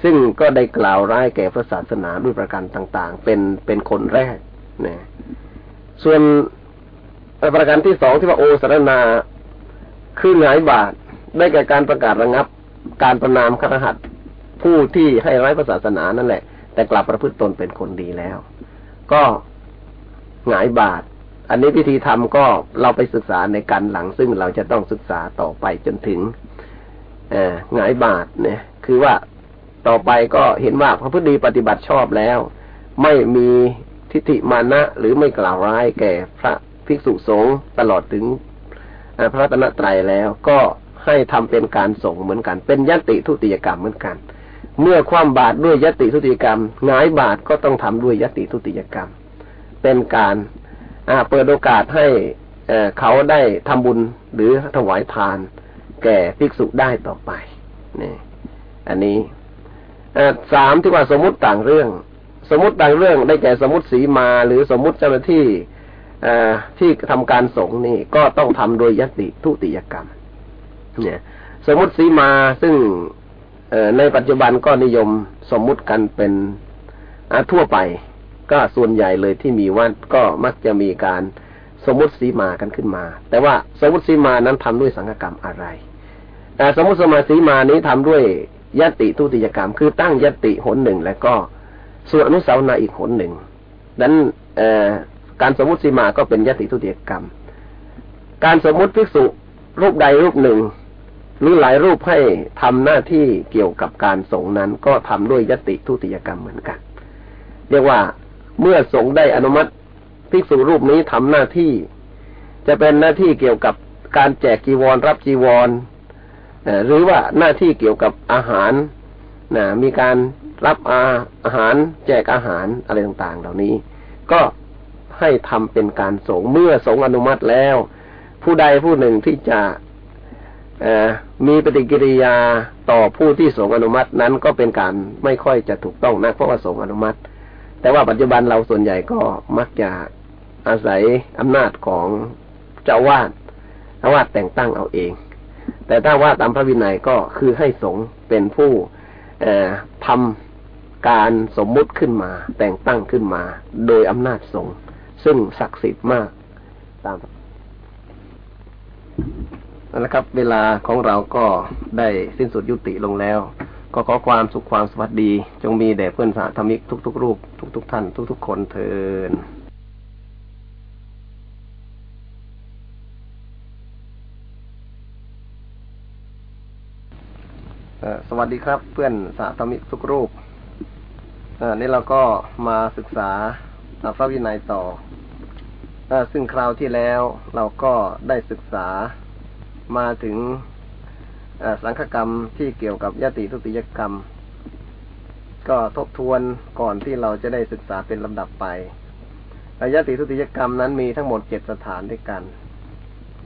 ซึ่งก็ได้กล่าวร้ายแก่พระศาสนาด้วยประการต่าง ๆ เป็นเป็นคนแรกนะส่วนประการที่สองที่ว่าโอสารนาคือหงายบาทได้แก่การประกาศระงับ การประนามครหัสผู้ที่ให้ร้ายพระศาสนานั่นแหละ แต่กลับประพฤติตนเป็นคนดีแล้ว ก็หงายบาท อันนี้พิธีทำก็เราไปศึกษาในการหลัง ซึ่งเราจะต้องศึกษาต่อไปจนถึงหงายบาทเนี่ย คือว่า ต่อไปก็เห็นว่าพระพุทธดีปฏิบัติชอบแล้ว ไม่มีทิฏฐิมานะหรือไม่กล่าวร้ายแก่พระภิกษุสงฆ์ตลอดถึงพระตนตรัยแล้วก็ให้ทำเป็นการส่งเหมือนกัน เป็นยติทุติยกรรมเหมือนกัน เมื่อความบาตรด้วยยติทุติยกรรมงายบาตรก็ต้องทำด้วยยติทุติยกรรม เป็นการเปิดโอกาสให้เขาได้ทำบุญหรือถวายทาน แก่ภิกษุได้ต่อไปนี่อันนี้ สามที่ว่าสมมติต่างเรื่อง สมมติต่างเรื่องได้แก่สมมติสีมาหรือสมมติเจ้าหน้าที่ที่ทำการสงนี่ก็ต้องทำโดยยติทุติยกรรม เนี่ย สมมติสีมาซึ่งในปัจจุบันก็นิยมสมมุติกันเป็นทั่วไป ก็ส่วนใหญ่เลยที่มีวัดก็มักจะมีการสมมติสีมากันขึ้นมา แต่ว่าสมมติสีมานั้นทำด้วยสังฆกรรมอะไรแต่สมมติสมาสีมานี้ทำด้วย ยติทุติยกรรม คือตั้งยติหนหนึ่งแล้วก็ส่วนอนุสาวนาอีกหนหนึ่งนั้นการสมมติสีมาก็เป็นยติทุติยกรรม การสมมติภิกษุรูปใดรูปหนึ่ง หรือหลายรูปให้ทำหน้าที่เกี่ยวกับการสงนั้น ก็ทำด้วยยติทุติยกรรมเหมือนกัน เรียกว่าเมื่อสงได้อนุมัติภิกษุรูปนี้ทำหน้าที่ จะเป็นหน้าที่เกี่ยวกับการแจกจีวรรับจีวร หรือว่าหน้าที่เกี่ยวกับอาหารนะมีการรับอาอาหารแจกอาหารอะไรต่างๆ เหล่านี้ ก็ให้ทำเป็นการสงเมื่อสงอนุมัติแล้ว ผู้ใดผู้หนึ่งที่จะมีปฏิกิริยาต่อผู้ที่สงอนุมัตินั้นก็เป็นการไม่ค่อยจะถูกต้องนะเพราะว่าสงอนุมัติ แต่ว่าปัจจุบันเราส่วนใหญ่ก็มักจะอาศัยอำนาจของเจ้าวาดเจ้าวาดแต่งตั้งเอาเอง แต่ถ้าว่าตามพระวินัยก็คือให้สงเป็นผู้ทำการสมมุติขึ้นมา แต่งตั้งขึ้นมา โดยอำนาจสงซึ่งศักดิ์สิทธิ์มากตามนะครับ เวลาของเราก็ได้สิ้นสุดยุติลงแล้ว ก็ขอความสุขความสวัสดี จงมีแด่เพื่อนสาธมิกทุก ๆ รูป ทุก ๆ ท่าน ทุก ๆ คนเทิน สวัสดีครับ เพื่อนสาธมิกทุกรูปนี่เราก็มาศึกษาพระวินัยต่อซึ่งคราวที่แล้วเราก็ได้ศึกษามาถึงสังฆกรรมที่เกี่ยวกับยติทุติยกรรม ก็ทบทวนก่อนที่เราจะได้ศึกษาเป็นลำดับไปยติทุติยกรรมนั้นมีทั้งหมดเจ็ดสถานด้วยกัน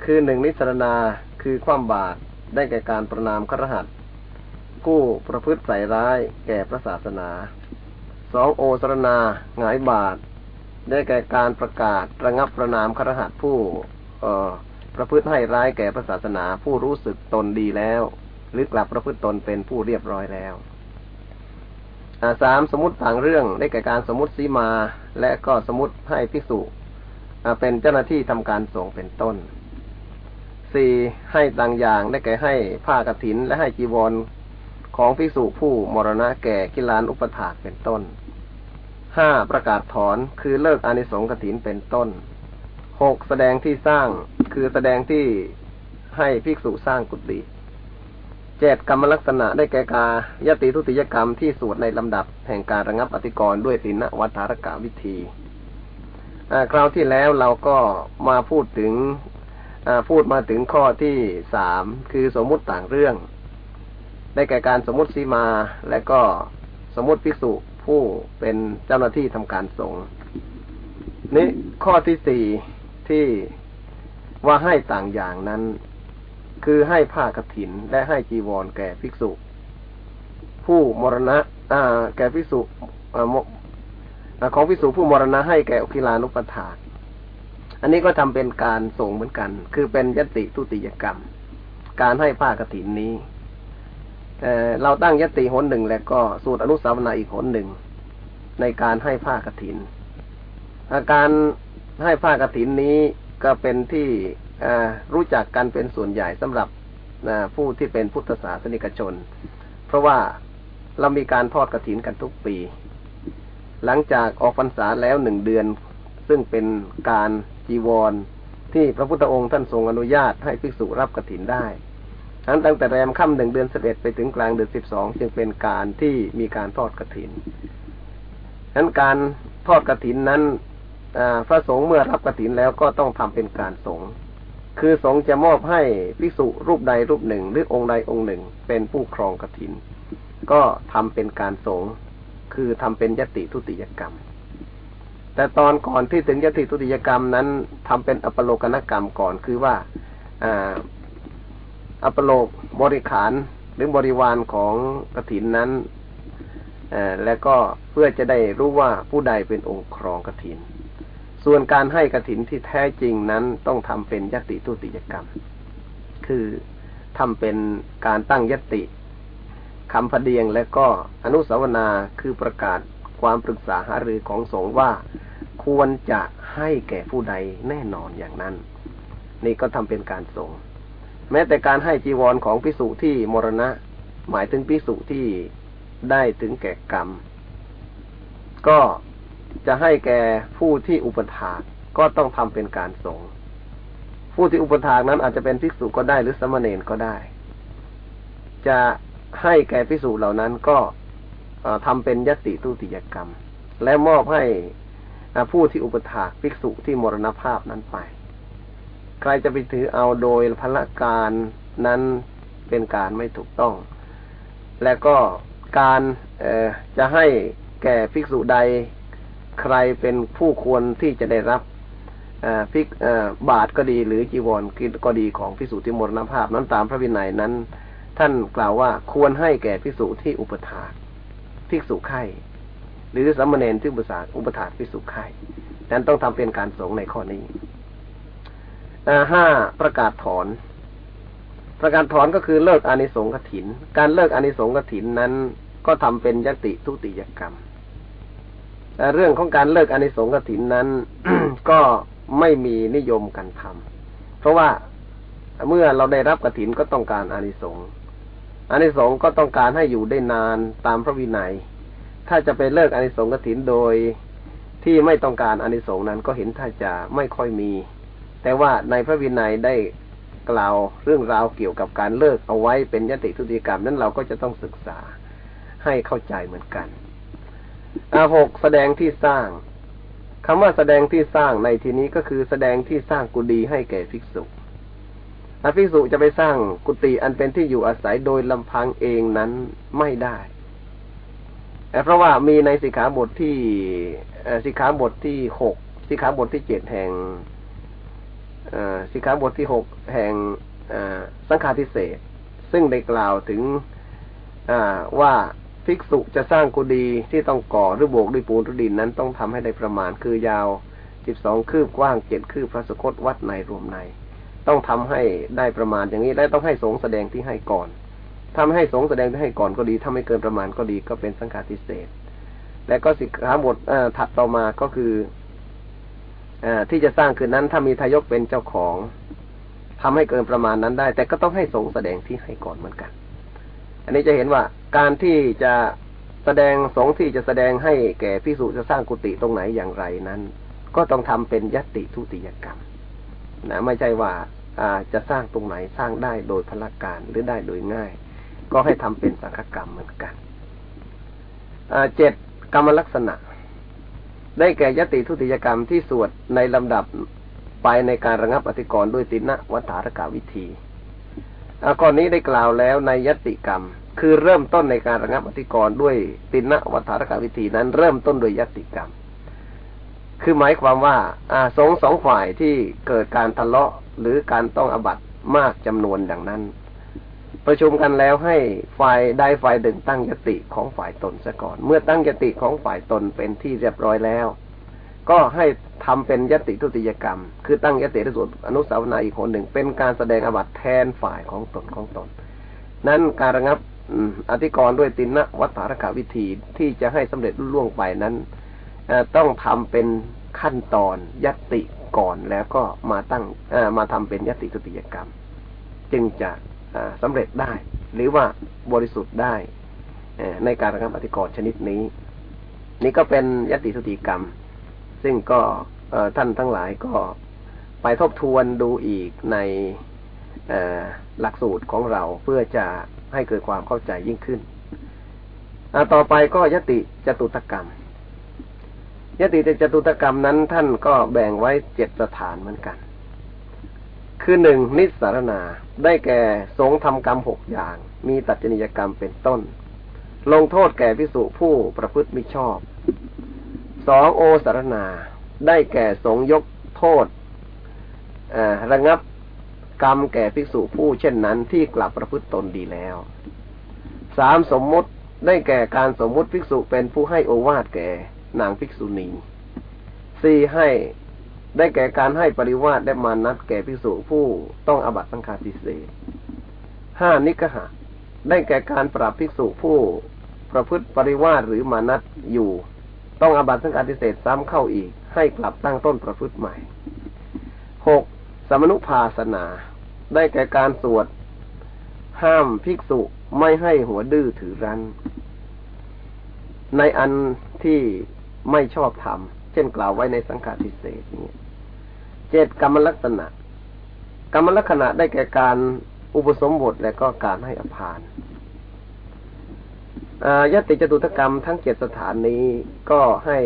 คือหนึ่งนิสรณาคือความบาตได้แก่การประนามครหัส ผู้ประพฤติใส่ร้ายแก่พระศาสนาสองโอสรณาหงายบาท ได้แก่การประกาศระงับประนามครหัสผู้เอประพฤติให้ร้ายแก่พระศาสนาผู้รู้สึกตนดีแล้ว หรือกลับประพฤติตนเป็นผู้เรียบร้อยแล้วสามสมมติต่างเรื่องได้แก่การสมมติสีมา และก็สมมติให้ภิกษุเป็นเจ้าหน้าที่ทำการส่งเป็นต้นสี่ให้ต่างอย่างได้แก่ให้ผ้ากรถิน และให้จีวร ของภิกษุผู้มรณะแก่กิลานอุปถากเป็นต้นห้าประกาศถอนคือเลิกอานิสงส์กถินเป็นต้นหกแสดงที่สร้างคือแสดงที่ให้ภิกษุสร้างกุฏิเจ็ดกรรมลักษณะได้แก่กายติทุติยกรรมที่สวดในลำดับแห่งการระงับอธิกรณ์ด้วยตินวัฏารกาวิธีคราวที่แล้วเราก็มาพูดถึงพูดมาถึงข้อที่สามคือสมมุติต่างเรื่อง ได้แก่การสมมติสีมา และก็สมมติภิกษุผู้เป็นเจ้าหน้าที่ทำการสงฆ์นี้ข้อที่สี่ที่ว่าให้ต่างอย่างนั้น คือให้ผ้ากฐินและให้จีวรแก่ภิกษุ ผู้มรณะอ่า แก่ภิกษุของภิกษุผู้มรณะให้แก่อคิลานุปถาอันนี้ก็ทำเป็นการส่งเหมือนกัน คือเป็นยติทุติยกรรม การให้ผ้ากฐินนี้ เราตั้งยติหนหนึ่งแล้วก็สูตรอนุสาวนาอีกหนหนึ่ง ในการให้ผ้ากรถิน อาการให้ผ้ากรถินนี้ก็เป็นที่รู้จักกันเป็นส่วนใหญ่สำหรับผู้ที่เป็นพุทธศาสนิกชน เพราะว่าเรามีการทอดกรถินกันทุกปี หลังจากออกพรรษาแล้วหนึ่งเดือน ซึ่งเป็นการจีวรที่พระพุทธองค์ท่านทรงอนุญาตให้ภิกษุรับกรถินได้ ทั้งตั้งแต่แรมค่ำหนึ่งเดือนสิบเอ็ดไปถึงกลางเดือนสิบสองจึงเป็นการที่มีการทอดกระถินนั้นการทอดกระถินนั้นพระสงฆ์เมื่อรับกระถินแล้วก็ต้องทำเป็นการสงฆ์คือสงฆ์จะมอบให้ภิกษุรูปใดรูปหนึ่ง หรือองค์ใดองค์หนึ่ง เป็นผู้ครองกระถิน ก็ทำเป็นการสงฆ์คือทำเป็นยติทุติยกรรม แต่ตอนก่อนที่ถึงยติทุติยกรรมนั้นทำเป็นอปโลกนกรรมก่อนคือว่า อัปโลกบริขารหรือบริวารของกถินนั้นและก็เพื่อจะได้รู้ว่าผู้ใดเป็นองค์ครองกถิน ส่วนการให้กถินที่แท้จริงนั้นต้องทำเป็นยติตุติยกรรม คือทำเป็นการตั้งยติคำพเดียงและก็อนุสาวนาคือประกาศความปรึกษาหารือของสงฆ์ว่าควรจะให้แก่ผู้ใดแน่นอนอย่างนั้น นี่ก็ทำเป็นการสงฆ์ แม้แต่การให้จีวรของพิสุที่มรณะ หมายถึงพิสุที่ได้ถึงแก่กรรม ก็จะให้แก่ผู้ที่อุปถากก็ต้องทำเป็นการสงผู้ที่อุปถากนั้นอาจจะเป็นภิกษุก็ได้หรือสมณเณรก็ได้ จะให้แก่ภิกษุเหล่านั้นก็ทำเป็นยติตุติยกรรม และมอบให้ผู้ที่อุปถากภิกษุที่มรณภาพนั้นไป ใครจะไปถือเอาโดยพละการนั้นเป็นการไม่ถูกต้อง และก็การจะให้แก่ภิกษุใดใครเป็นผู้ควรที่จะได้รับภิกบาทก็ดีหรือจีวรก็ดีของภิกษุที่มรณภาพนั้นตามพระวินัยนั้น ท่านกล่าวว่าควรให้แก่ภิกษุที่อุปถาภิกษุไข่หรือสมณเณรที่อุปถาอุปถาภิกษุไข่นั้นต้องทำเป็นการสงในข้อนี้ ห้าประกาศถอน ประกาศถอนก็คือเลิกอานิสงส์กถิน การเลิกอานิสงส์กถินนั้นก็ทำเป็นญัตติทุติยกรรมแต่เรื่องของการเลิกอานิสงส์กถินนั้น ก็ไม่มีนิยมกันทำเพราะว่าเมื่อเราได้รับกถินก็ต้องการอานิสงส์อานิสงส์ก็ต้องการให้อยู่ได้นานตามพระวินัย ถ้าจะไปเลิกอานิสงส์กถินโดยที่ไม่ต้องการอานิสงส์นั้นก็เห็นถ้าจะไม่ค่อยมี แต่ว่าในพระวินัยได้กล่าวเรื่องราวเกี่ยวกับการเลิกเอาไว้เป็นยติทุติกรรมนั้นเราก็จะต้องศึกษาให้เข้าใจเหมือนกันอาหกแสดงที่สร้างคำว่าแสดงที่สร้างในที่นี้ก็คือแสดงที่สร้างกุฏิให้แก่ภิกษุถ้าภิกษุจะไปสร้างกุฏิอันเป็นที่อยู่อาศัยโดยลำพังเองนั้นไม่ได้เพราะว่ามีในสิกขาบทที่สิกขาบทที่หกสิกขาบทที่เจ็ดแห่ง สิกขาบทที่หกแห่งสังฆาทิเศษ ซึ่งได้กล่าวถึงว่าภิกษุจะสร้างกุฏิที่ต้องก่อหรือโบกด้วยปูนหรือดินนั้นต้องทำให้ได้ประมาณคือยาวสิบสองคืบกว้างเจ็ดคืบพระสกตวัดในรวมใน ต้องทำให้ได้ประมาณอย่างนี้และต้องให้สงแสดงที่ให้ก่อนถ้าไม่ให้สงแสดงที่ให้ก่อนก็ดีถ้าไม่เกินประมาณก็ดีก็เป็นสังฆาทิเศษและก็สิกขาบทถัดต่อมาก็คือ อที่จะสร้างคืนนั้น ถ้ามีทายกเป็นเจ้าของทำให้เกินประมาณนั้นได้ แต่ก็ต้องให้สงแสดงที่ให้ก่อนเหมือนกัน อันนี้จะเห็นว่าการที่จะแสดงสงที่จะแสดงให้แก่พิสุจะสร้างกุฏิตรงไหนอย่างไรนั้น ก็ต้องทำเป็นยติทุติยกรรมนะไม่ใช่ว่าจะสร้างตรงไหนสร้างได้โดยพละการหรือได้โดยง่าย ก็ให้ทำเป็นสังฆกรรมเหมือนกันเจ็ดกรรมลักษณะ ได้แก่ยติทุติยกรรมที่สวดในลำดับไปในการระงับอธิกรณ์ด้วยตินะวัฏารกาวิธีก่อนนี้ได้กล่าวแล้วในยติกรรม คือเริ่มต้นในการระงับอธิกรณ์ด้วยตินะวัฏารกาวิธีนั้น เริ่มต้นโดยยติกรรม คือหมายความว่าอาสงสองฝ่ายที่เกิดการทะเลาะหรือการต้องอบัตมากจำนวนดังนั้น ประชุมกันแล้วให้ฝ่ายใดฝ่ายหนึ่งตั้งยติของฝ่ายตนซะก่อน เมื่อตั้งยติของฝ่ายตนเป็นที่เรียบร้อยแล้ว ก็ให้ทำเป็นยติทุติยกรรม คือตั้งยติในส่วนอนุสาวนาอีกคนหนึ่ง เป็นการแสดงอบัตแทนฝ่ายของตนของตน นั้นการระงับอธิกรณ์ด้วยตินะวัฏฐารกวิธีที่จะให้สำเร็จล่วงไปนั้นต้องทำเป็นขั้นตอนยติก่อนแล้วก็มาตั้งมาทำเป็นยติทุติยกรรม จึงจะ สำเร็จได้ หรือว่าบริสุทธิ์ได้ในการระงับอธิกรชนิดนี้ นี่ก็เป็นยติสุติกรรม ซึ่งก็ท่านทั้งหลายก็ไปทบทวนดูอีกในหลักสูตรของเราเพื่อจะให้เกิดความเข้าใจยิ่งขึ้นต่อไปก็ยติจตุตกรรม ยติจตุตกรรมนั้นท่านก็แบ่งไว้เจ็ดสถานเหมือนกัน คือหนึ่งนิสารณาได้แก่สงทำกรรมหกอย่าง มีตัดจนิยกรรมเป็นต้น ลงโทษแก่พิสุผู้ประพฤติม่ชอบสองโอสารณาได้แก่สงยกโทษระงับกรรมแก่ภิกษุผู้เช่นนั้นที่กลับประพฤติตนดีแล้วสามสมมุติได้แก่การสมมุติภิกษุเป็นผู้ให้โอวาทแก่นางภิกษุณีสี่ให้ ได้แก่การให้ปริวาสได้มานัดแก่ภิกษุผู้ต้องอบัตสังฆาทิเศษห้านิกหะ ได้แก่การปรับภิกษุผู้ประพฤติปริวาสหรือมานัดอยู่ ต้องอบัตสังฆาทิเศษซ้ำเข้าอีก ให้กลับตั้งต้นประพฤติใหม่หกสมนุภาสนา ได้แก่การสวด ห้ามภิกษุไม่ให้หัวดื้อถือรันในอันที่ไม่ชอบทำเช่นกล่าวไว้ในสังฆาทิเศษนี้ เจ็ดกรรมลักษณะ กรรมลักษณะได้แก่การอุปสมบทและก็การให้อภานยติจตุตกรรมทั้งเจ็ดสถานนี้ก็ให้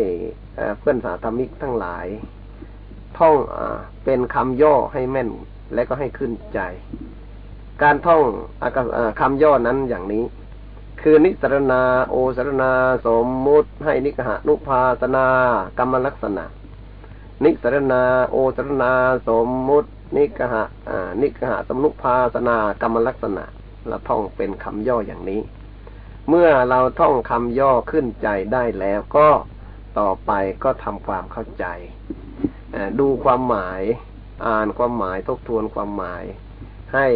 เพื่อนสาธมิกทั้งหลาย ท่องอเป็นคำย่อให้แม่นและก็ให้ขึ้นใจ การท่องคำย่อนั้นอย่างนี้ คือนิสรณา โอสรณา สมมุติ ให้นิกหานุภาสนากรรมลักษณะ นิสรณา โอสรณา สมมุติ นิกหะนิกหะสมนุภาสนากรรมลักษณะเราท่องเป็นคำย่ออย่างนี้ เมื่อเราท่องคำย่อขึ้นใจได้แล้วก็ต่อไปก็ทำความเข้าใจดูความหมาย อ่านความหมายทบทวนความหมาย ให้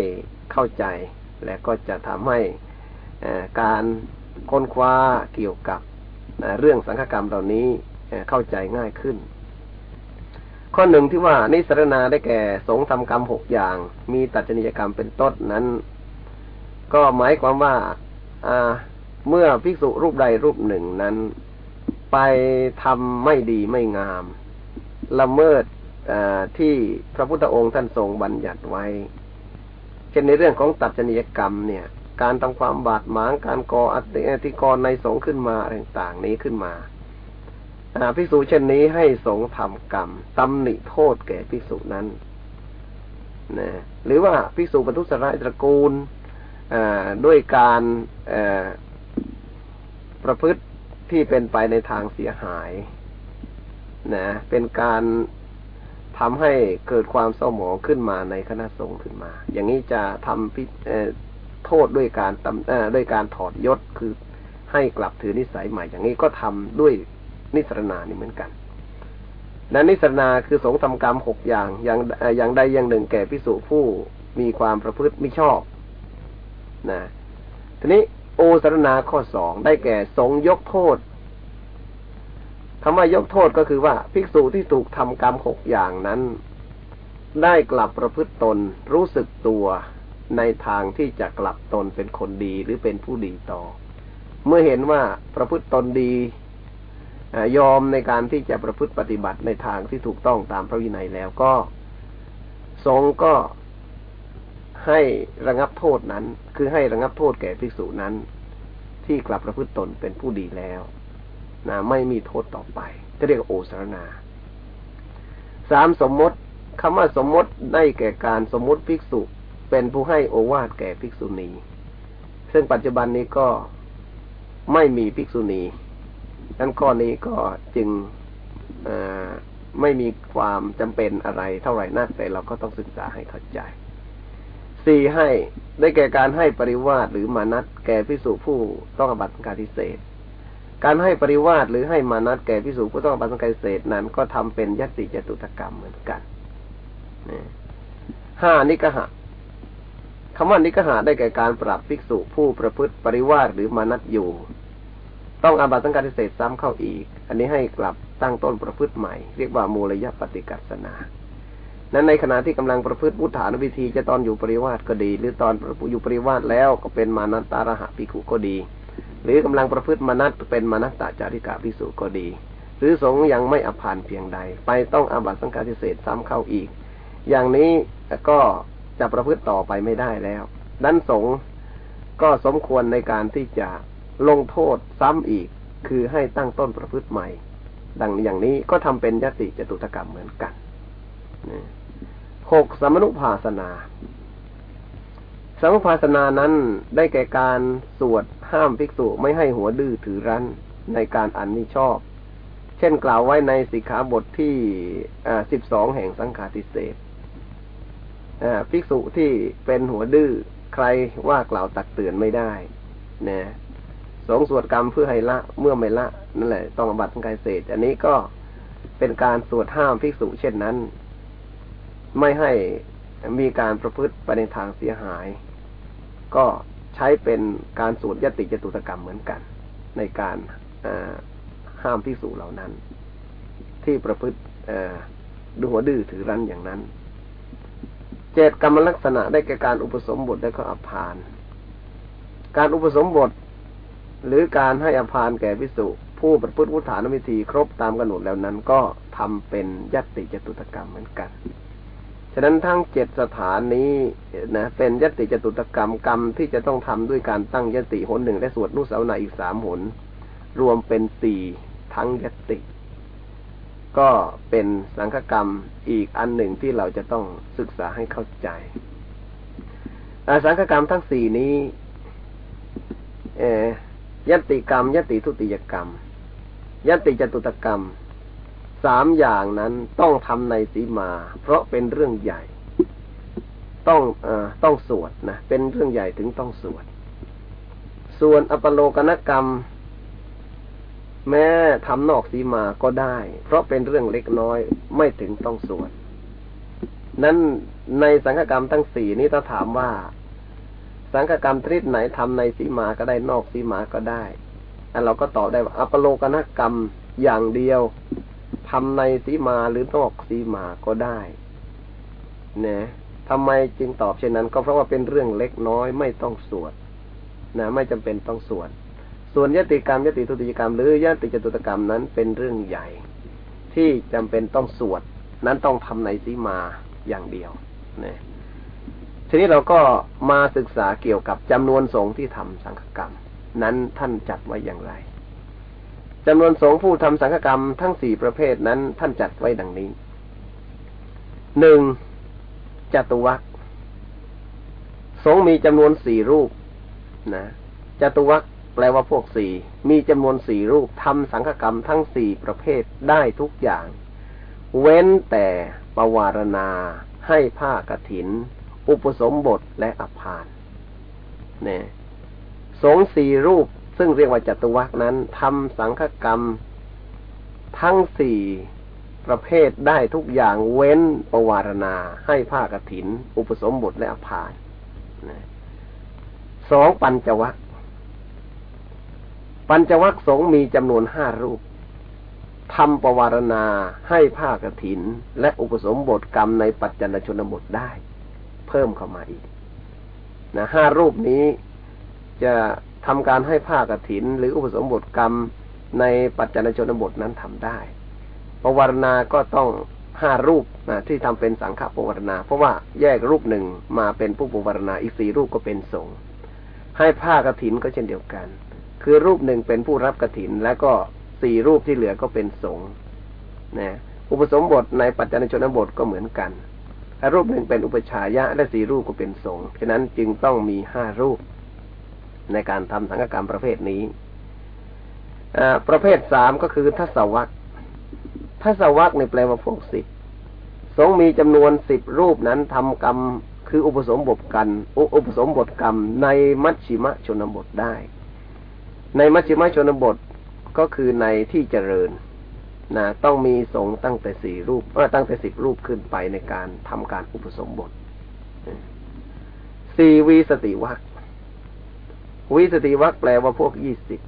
เข้าใจ และก็จะทำให้การค้นคว้าเกี่ยวกับเรื่องสังฆกรรมเหล่านี้เข้าใจง่ายขึ้น ข้อหนึ่งที่ว่านิสรณาได้แก่สงทำกรรมหกอย่าง มีตัจจนิยกรรมเป็นต้นนั้น ก็หมายความว่าอ่า เมื่อภิกษุรูปใดรูปหนึ่งนั้น ไปทำไม่ดีไม่งาม ละเมิดที่พระพุทธองค์ท่านทรงบัญญัติไว้ เช่นในเรื่องของตัดจนิยกรรมเนี่ย การทำความบาดหมางการก่ออธิกรในสงขึ้นมาต่างๆนี้ขึ้นมา ภิกษุเช่นนี้ให้สงทำกรรมตำหนิโทษแก่ภิกษุนั้นนะหรือว่าภิกษุบรรทุสร้ายตระกูลด้วยการประพฤติที่เป็นไปในทางเสียหายนะเป็นการทำให้เกิดความเศร้าหมองขึ้นมาในคณะสงฆ์ขึ้นมา อย่างนี้จะทำพิโทษด้วยการตำด้วยการถอดยศคือให้กลับถือนิสัยใหม่ อย่างนี้ก็ทำด้วย นิสรณานี่เหมือนกันนั้นนิสรณาคือสงทำกรรมหกอย่างอย่างอย่างใดอย่างหนึ่งแก่พิสุผู้มีความประพฤติไม่ชอบนะทีนี้โอสรณาข้อสองได้แก่สงยกโทษคำว่ายกโทษก็คือว่าภิกษุที่ถูกทำกรรมหกอย่างนั้น ได้กลับประพฤติตนรู้สึกตัวในทางที่จะกลับตนเป็นคนดีหรือเป็นผู้ดีต่อ เมื่อเห็นว่าประพฤติตนดี ยอมในการที่จะประพฤติปฏิบัติในทางที่ถูกต้องตามพระวินัยแล้วก็ทรงก็ให้ระงับโทษนั้น คือให้ระงับโทษแก่ภิกษุนั้น ที่กลับประพฤติตนเป็นผู้ดีแล้วนะไม่มีโทษต่อไป จะเรียกโอสรณาสามสมมติคำว่าสมมติได้แก่การสมมติภิกษุเป็นผู้ให้โอวาทแก่ภิกษุณี ซึ่งปัจจุบันนี้ก็ไม่มีภิกษุณี นั้นข้อนี้ก็จึงไม่มีความจำเป็นอะไรเท่าไหร่นักแต่เราก็ต้องศึกษาให้เข้าใจสี่ให้ได้แก่การให้ปริวาสหรือมานัดแก่พิสุผู้ต้องอบัติการทิเศษการให้ปริวาสหรือให้มานัดแก่พิสุผู้ต้องอบัติการทิเศษนั้นก็ทำเป็นยติจตุตกรรมเหมือนกันห้านิกหะคำว่านิกหะได้แก่การปรับภิกษุผู้ประพฤติปริวาสหรือมานัดอยู่ ต้องอาบัตสังการเศษซ้ำเข้าอีก อันนี้ให้กลับตั้งต้นประพฤติใหม่ เรียกว่ามูลยปฏิกัสนา นั้นในขณะที่กำลังประพฤติพุทธานวิธีจะตอนอยู่ปริวาสก็ดี หรือตอนอยู่ปริวาสแล้วก็เป็นมานัตตาระหะปิขุก็ดี หรือกำลังประพฤติมานัตเป็นมานัตตาจาริกาพิสุก็ดี หรือสงยังไม่อภานเพียงใด ไปต้องอาบัตสังการเศษซ้ำเข้าอีก อย่างนี้ก็จะประพฤติต่อไปไม่ได้แล้ว ดันสงก็สมควรในการที่จะ ลงโทษซ้ำอีก คือให้ตั้งต้นประพฤติใหม่ ดังอย่างนี้ก็ทำเป็นยติจตุตกรรมเหมือนกันหกสมนุภาสนาสมนุภาสนานั้นได้แก่การสวดห้ามภิกษุไม่ให้หัวดื้อถือรั้นในการอันมิชอบ เช่นกล่าวไว้ในสิกขาบทที่สิบสองแห่งสังฆาทิเศษภิกษุที่เป็นหัวดื้อใครว่ากล่าวตักเตือนไม่ได้นะ สงสวดกรรมเพื่อให้ละ เมื่อไม่ละนั่นแหละ ต้องอบัตกายเศษ อันนี้ก็เป็นการสวดห้ามภิกษุเช่นนั้น ไม่ให้มีการประพฤติไปในทางเสียหาย ก็ใช้เป็นการสวดยติจตุตกรรมเหมือนกัน ในการห้ามภิกษุเหล่านั้น ที่ประพฤติดูหัวดื้อถือรั้นอย่างนั้น เจตกรรมลักษณะได้แก่การอุปสมบทและก็อภาน การอุปสมบท หรือการให้อภานแก่พิสุผู้ประพฤติวุฒานวิธีครบตามกำหนดแล้วนั้นก็ทำเป็นยติจตุตกรรมเหมือนกัน ฉะนั้นทั้งเจ็ดสถานนี้นะเป็นยติจตุตกรรมกรรมที่จะต้องทำด้วยการตั้งยติหนหนึ่งและสวดนุสาวนาอีกสามหน รวมเป็นสี่ทั้งยติ ก็เป็นสังฆกรรมอีกอันหนึ่งที่เราจะต้องศึกษาให้เข้าใจสังฆกรรมทั้งสี่นี้ เอ ยติกรรม ยติทุติยกรรม ยติจตุตกรรม สามอย่างนั้นต้องทำในสีมา เพราะเป็นเรื่องใหญ่ ต้องอต้องสวดนะ เป็นเรื่องใหญ่ถึงต้องสวด ส่วนอปโลกนกรรม แม้ทำนอกสีมาก็ได้ เพราะเป็นเรื่องเล็กน้อยไม่ถึงต้องสวด นั้นในสังฆกรรมทั้งสี่นี้ถ้าถามว่า สังฆกรรมทริศไหนทำในสีมาก็ได้นอกสีมาก็ได้อันเราก็ตอบได้ว่าอัปโลกนกรรมอย่างเดียวทำในสีมาหรือนอกสีมาก็ได้นะทำไมจึงตอบเช่นนั้น ก็เพราะว่าเป็นเรื่องเล็กน้อยไม่ต้องสวดนะไม่จำเป็นต้องสวดส่วนยติกรรมยติทุติยกรรม หรือยติจตุตกรรมนั้นเป็นเรื่องใหญ่ ที่จำเป็นต้องสวด นั้นต้องทำในสีมาอย่างเดียวนะ ทีนี้เราก็มาศึกษาเกี่ยวกับจำนวนสงฆ์ที่ทำสังฆกรรม นั้นท่านจัดไว้อย่างไรจำนวนสงฆ์ผู้ทำสังฆกรรมทั้งสี่ประเภทนั้นท่านจัดไว้ดังนี้หนึ่งจตุวัคสงมีจำนวนสี่รูปนะจตุวัคแปลว่าพวกสี่มีจำนวนสี่รูปทำสังฆกรรมทั้งสี่ประเภทได้ทุกอย่าง เว้นแต่ปวารณาให้ผ้ากรถิน อุปสมบทและอภานเนี่ยสงสี่รูปซึ่งเรียกว่าจตุวักนั้นทำสังฆกรรม ทั้งสี่ประเภทได้ทุกอย่างเว้นปวารณา ให้ผ้ากรถิน อุปสมบทและอภานสองปัญจวัคปัญจวัคสงมีจำนวนห้ารูปทำปวารณาให้ผ้ากรถิน และอุปสมบทกรรมในปัจจันชนบทได้ เพิ่มเข้ามาอีกนะห้ารูปนี้จะทำการให้ผ้ากรถิน หรืออุปสมบทกรรมในปัจจันชนบทนั้นทำได้ปวารณาก็ต้องห้ารูปนะที่ทำเป็นสังฆปวารณา เพราะว่าแยกรูปหนึ่งมาเป็นผู้ปวารณาอีกสี่รูปก็เป็นสงฆ์ให้ผ้ากรถินก็เช่นเดียวกัน คือรูปหนึ่งเป็นผู้รับกรถิน และก็สี่รูปที่เหลือก็เป็นสงฆ์นะอุปสมบทในปัจจันชนบทก็เหมือนกัน รูปหนึ่งเป็นอุปชายะและสี่รูปก็เป็นสงฆ์ฉะนั้นจึงต้องมีห้ารูปในการทำสังฆกรรมประเภทนี้ประเภทสามก็คือทัศวัคทัศวัคในแปลว่าพวกสิบสงมีจำนวนสิบรูปนั้นทำกรรมคืออุปสมบทกันอุปสมบทกรรมในมัชชิมะชนบทได้ ในมัชชิมะชนบทก็คือในที่เจริญ นะต้องมีสงตั้งแต่สี่รูปเออตั้งแต่สิบรูปขึ้นไปในการทำการอุปสมบทสี่วีสติวัควิสติวัคแปลว่าพวกยี่สิบ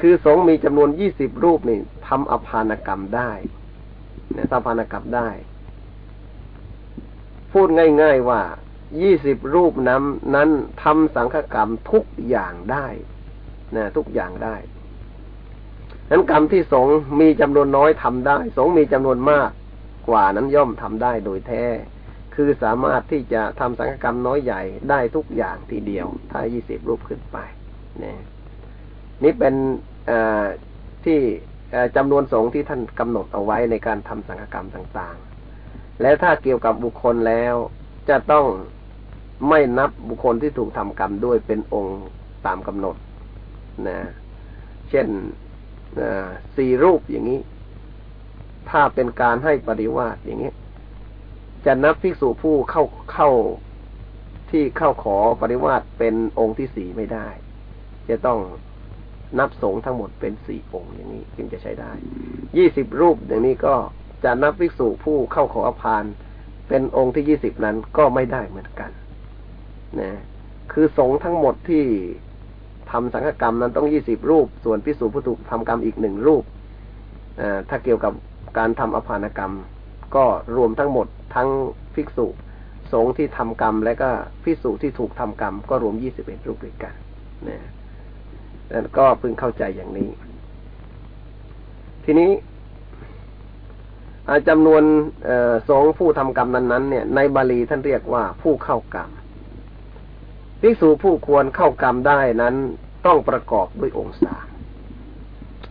คือสงมีจำนวนยี่สิบรูปนี่ทำอภานกรรมได้นี่ยทำอภานกรรมได้ พูดง่าย ๆว่ายี่สิบรูปนั้นนั้นทำสังฆกรรมทุกอย่างได้นะทุกอย่างได้ นั้นกรรมที่สงมีจำนวนน้อยทำได้ สงมีจำนวนมากกว่านั้นย่อมทำได้โดยแท้ คือสามารถที่จะทำสังฆกรรมน้อยใหญ่ได้ทุกอย่างทีเดียว ถ้ายี่สิบรูปขึ้นไปนี่นี่เป็นที่จำนวนสงที่ท่านกำหนดเอาไว้ในการทำสังฆกรรมต่างๆ และถ้าเกี่ยวกับบุคคลแล้วจะต้องไม่นับบุคคลที่ถูกทำกรรมด้วยเป็นองค์ตามกำหนดนะเช่น สี่รูปอย่างนี้ ถ้าเป็นการให้ปริวาสอย่างนี้จะนับภิกษุผู้เข้าเข้าที่เข้าขอปริวาสเป็นองค์ที่สี่ไม่ได้ จะต้องนับสงทั้งหมดเป็นสี่องค์อย่างนี้จึงจะใช้ได้ยี่สิบรูปอย่างนี้ก็จะนับภิกษุผู้เข้าขออภานเป็นองค์ที่ยี่สิบนั้นก็ไม่ได้เหมือนกัน นะ คือสงทั้งหมดที่ ทำสังฆกรรมนั้นต้องยี่สิบรูป ส่วนพิสูจน์ผู้ถูกทำกรรมอีกหนึ่งรูปถ้าเกี่ยวกับการทำอภานกรรม ก็รวมทั้งหมดทั้งภิกษุสงฆ์ที่ทำกรรม และก็พิสูจที่ถูกทำกรรม ก็รวมยี่สิบเอ็ดรูปด้วยกันนะนั่นก็พึงเข้าใจอย่างนี้ ทีนี้จำนวนสงฆ์ผู้ทำกรรมนั้นๆเนี่ย ในบาลีท่านเรียกว่าผู้เข้ากรรม ภิกษุผู้ควรเข้ากรรมได้นั้นต้องประกอบด้วยองค์สา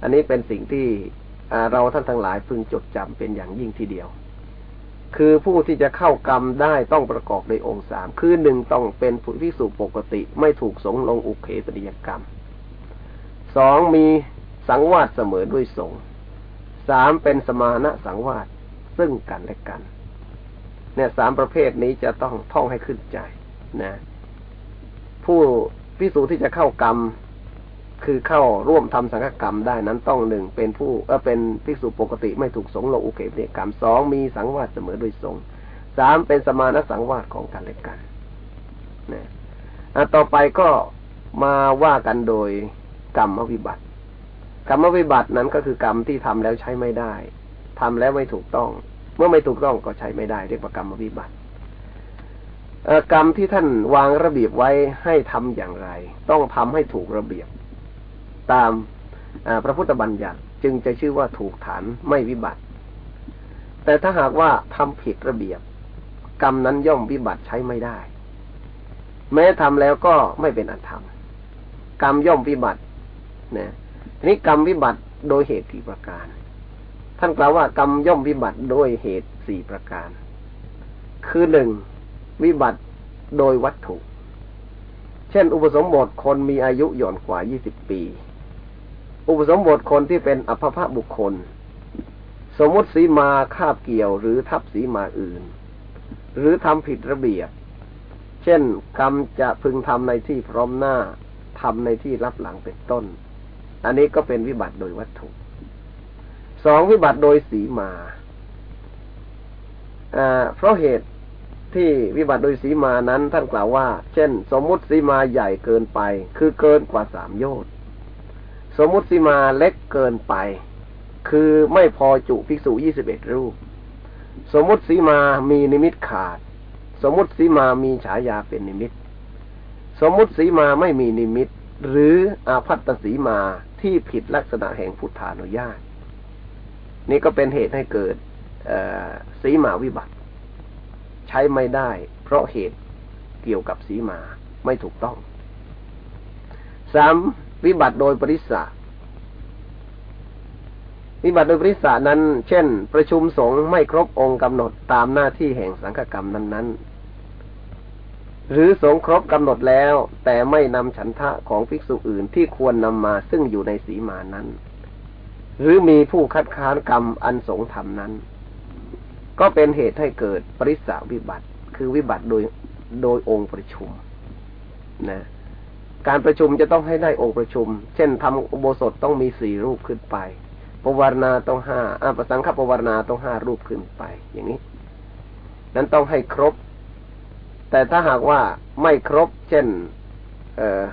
อันนี้เป็นสิ่งที่เราท่านทั้งหลายพึงจดจำเป็นอย่างยิ่งทีเดียว คือผู้ที่จะเข้ากรรมได้ต้องประกอบด้วยองค์สามคือหนึ่งต้องเป็นผู้ภิกษุปกติไม่ถูกสงลงอุเคปนิยกรรมสองมีสังวาสเสมอด้วยสงสามเป็นสมานะสังวาสซึ่งกันและกัน เนี่ยสามประเภทนี้จะต้องท่องให้ขึ้นใจนะ ผู้พิสูจที่จะเข้ากรรม คือเข้าร่วมทำสังฆกรรมได้นั้นต้องหนึ่งเป็นผู้เออเป็นภิกษุปกติไม่ถูกสงลงอุเกเนกรรมสองมีสังวาสเสมอโดยสงสามเป็นสมานสังวาสของกันและกันนะต่อไปก็มาว่ากันโดยกรรมวิบัติ กรรมวิบัตินั้นก็คือกรรมที่ทำแล้วใช้ไม่ได้ทำแล้วไม่ถูกต้อง เมื่อไม่ถูกต้องก็ใช้ไม่ได้ เรียกว่ากรรมวิบัติ กรรมที่ท่านวางระเบียบไว้ให้ทำอย่างไร ต้องทำให้ถูกระเบียบ ตามพระพุทธบัญญัติจึงจะชื่อว่าถูกฐานไม่วิบัติ แต่ถ้าหากว่าทำผิดระเบียบ กรรมนั้นย่อมวิบัติใช้ไม่ได้ แม้ทำแล้วก็ไม่เป็นอันทำกรรมย่อมวิบัตินะทีนี้กรรมวิบัติโดยเหตุสี่ประการ ท่านกล่าวว่ากรรมย่อมวิบัติโดยเหตุสี่ประการ คือหนึ่ง วิบัติโดยวัตถุ เช่น อุปสมบทคนมีอายุหย่อนกว่า20ปี อุปสมบทคนที่เป็นอัภพบุคคล สมมติสีมาคาบเกี่ยวหรือทับสีมาอื่น หรือทำผิดระเบียบ เช่น กรรมจะพึงทำในที่พร้อมหน้าทำในที่รับหลังเป็นต้น อันนี้ก็เป็นวิบัติโดยวัตถุ สองวิบัติโดยสีมาเพราะเหตุ ที่วิบัติโดยสีมานั้น ท่านกล่าวว่า เช่น สมมุติสีมาใหญ่เกินไป คือเกินกว่าสามโยชน์สมมุติสีมาเล็กเกินไป คือไม่พอจุภิกษุยี่สิบเอ็ดรูป สมมุติสีมามีนิมิตขาด สมมุติสีมามีฉายาเป็นนิมิต สมมุติสีมาไม่มีนิมิต หรืออาพัตสีมาที่ผิดลักษณะแห่งพุทธานุญาต นี่ก็เป็นเหตุให้เกิดสีมาวิบัติ ใช้ไม่ได้ เพราะเหตุเกี่ยวกับสีมาไม่ถูกต้องสามวิบัติโดยปริสาวิบัติโดยปริสานั้น เช่น ประชุมสงฆ์ไม่ครบองค์กำหนดตามหน้าที่แห่งสังฆกรรมนั้นๆ หรือสงครบกำหนดแล้ว แต่ไม่นำฉันทะของภิกษุอื่นที่ควรนำมาซึ่งอยู่ในสีมานั้น หรือมีผู้คัดค้านกรรมอันสงฆ์ทำนั้น ก็เป็นเหตุให้เกิดปริสาวิบัติ คือวิบัติโดยโดยองค์ประชุมนะการประชุมจะต้องให้ได้องค์ประชุม เช่นทำอุโบสถต้องมีสี่รูปขึ้นไปปวารณาต้องห้าอาประสังขปวารณาต้องห้ารูปขึ้นไป อย่างนี้ นั้นต้องให้ครบ แต่ถ้าหากว่าไม่ครบ เช่น เออ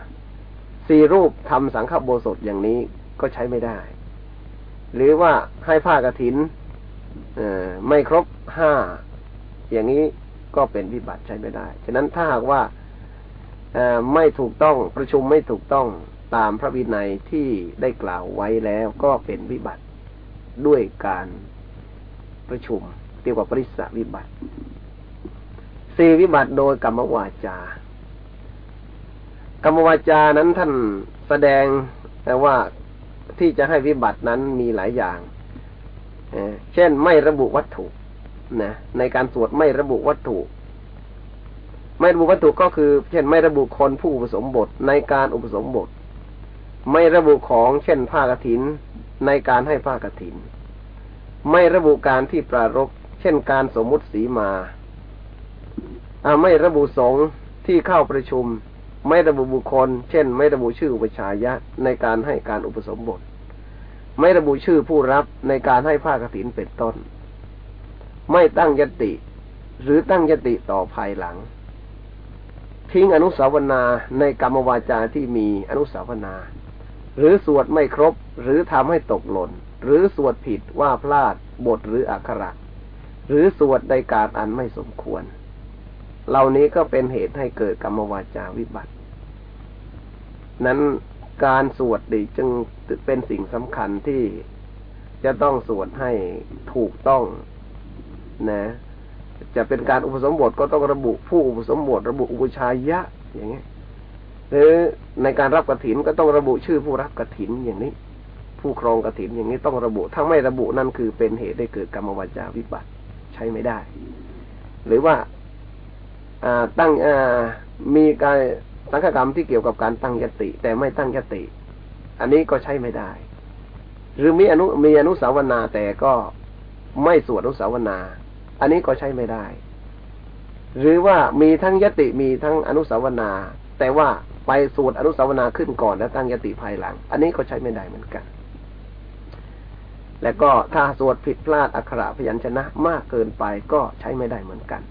สี่รูปทำสังฆโบสถอย่างนี้ก็ใช้ไม่ได้ หรือว่าให้ผ้ากรถินไม่ครบ ห้าอย่างนี้ก็เป็นวิบัติใช้ไม่ได้ ฉะนั้นถ้าหากว่าไม่ถูกต้องประชุมไม่ถูกต้องตามพระวินัยที่ได้กล่าวไว้แล้วก็เป็นวิบัติด้วยการประชุมเรียกว่าปริสวิบัติสี่วิบัติโดยกรรมวาจากรรมวาจานั้นท่านแสดงแต่ว่าที่จะให้วิบัตินั้นมีหลายอย่างเช่นไม่ระบุวัตถุ นะในการสวดไม่ระบุวัตถุ ไม่ระบุวัตถุก็คือ เช่นไม่ระบุคนผู้อุปสมบทในการอุปสมบท ไม่ระบุของเช่นผ้ากรถิน ในการให้ผ้ากรถิน ไม่ระบุการที่ปรารกเช่นการสมมุติสีมาไม่ระบุสงฆ์ที่เข้าประชุม ไม่ระบุบุคคล เช่น ไม่ระบุชื่ออุปชายะในการให้การอุปสมบท ไม่ระบุชื่อผู้รับในการให้ผ้ากรถินเป็นต้น ไม่ตั้งยติ หรือตั้งยติต่อภายหลัง ทิ้งอนุสาวนาในกรรมวาจาที่มีอนุสาวนา หรือสวดไม่ครบ หรือทำให้ตกหล่น หรือสวดผิดว่าพลาด บทหรืออักขระ หรือสวดในการอันไม่สมควร เหล่านี้ก็เป็นเหตุให้เกิดกรรมวาจาวิบัติ นั้นการสวดดีจึงเป็นสิ่งสำคัญที่จะต้องสวดให้ถูกต้อง นะจะเป็นการอุปสมบทก็ต้องระบุผู้อุปสมบท ระบุอุปชายะ อย่างนี้หรือในการรับกระถินก็ต้องระบุชื่อผู้รับกระถินอย่างนี้ ผู้ครองกระถินอย่างนี้ต้องระบุถ้าไม่ระบุนั่นคือเป็นเหตุได้เกิดกรรมวาจาวิบัติใช้ไม่ได้ หรือว่าตั้งมีการสังฆกรรมที่เกี่ยวกับการตั้งยติ แต่ไม่ตั้งยติ อันนี้ก็ใช้ไม่ได้ หรือมีอนุมีอนุสาวนาแต่ก็ไม่สวดอนุสาวนา อันนี้ก็ใช้ไม่ได้ หรือว่ามีทั้งยติมีทั้งอนุสาวนา แต่ว่าไปสวดอนุสาวนาขึ้นก่อนแล้วตั้งยติภายหลัง อันนี้ก็ใช้ไม่ได้เหมือนกัน และก็ถ้าสวดผิดพลาดอักขระพยัญชนะมากเกินไปก็ใช้ไม่ได้เหมือนกัน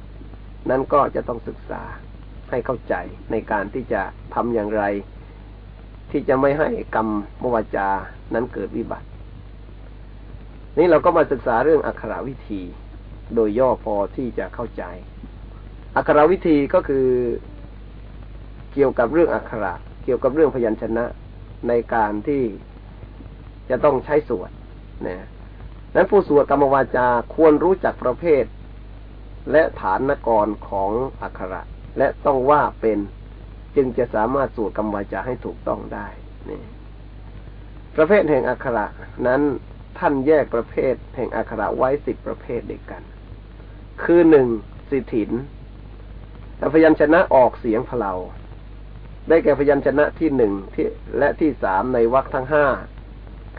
นั่นก็จะต้องศึกษาให้เข้าใจในการที่จะทำอย่างไร ที่จะไม่ให้กรรมมวาจานั้นเกิดวิบัติ นี่เราก็มาศึกษาเรื่องอักขรวิธี โดยย่อพอที่จะเข้าใจ อักขรวิธีก็คือเกี่ยวกับเรื่องอักขระ เกี่ยวกับเรื่องพยัญชนะในการที่จะต้องใช้สวดนะนั้นผู้สวดกรรมวาจาควรรู้จักประเภท และฐานนกรของอักขระ และต้องว่าเป็นจึงจะสามารถสวดกรรมวาจาให้ถูกต้องได้นี่ประเภทแห่งอักขระนั้นท่านแยกประเภทแห่งอักขระไว้สิบประเภทเด็กกัน คือหนึ่งสิถินพยัญชนะออกเสียงเพลาได้แก่พยัญชนะที่หนึ่งที่และที่สามในวรรคทั้งห้า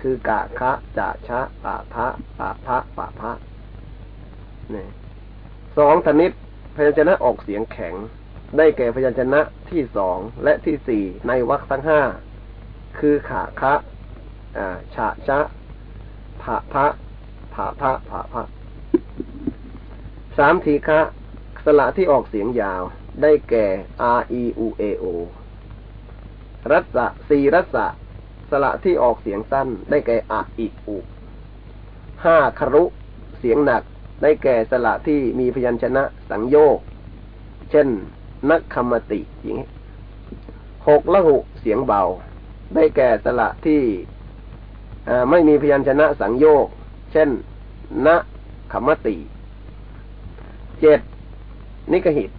คือกะคะจะชะปะทะปะพะปะพะนี่สองธนิตพยัญชนะออกเสียงแข็ง ได้แก่พยัญชนะที่สองและที่สี่ในวรรคทั้งห้าคือขะคะฉะชะผะพะผะพะผะพะ สามทีฆะสระที่ออกเสียงยาว ได้แก่ r e u a o รัศสีรัศสระที่ออกเสียงสั้น ได้แก่อะอิอุห้าครุเสียงหนัก ได้แก่สระที่มีพยัญชนะสังโยก เช่นนักคมติอย่างนี้หกละหุเสียงเบา ได้แก่สระที่ไม่มีพยัญชนะสังโยก เช่น นะคมติ เจ็ดนิกหิต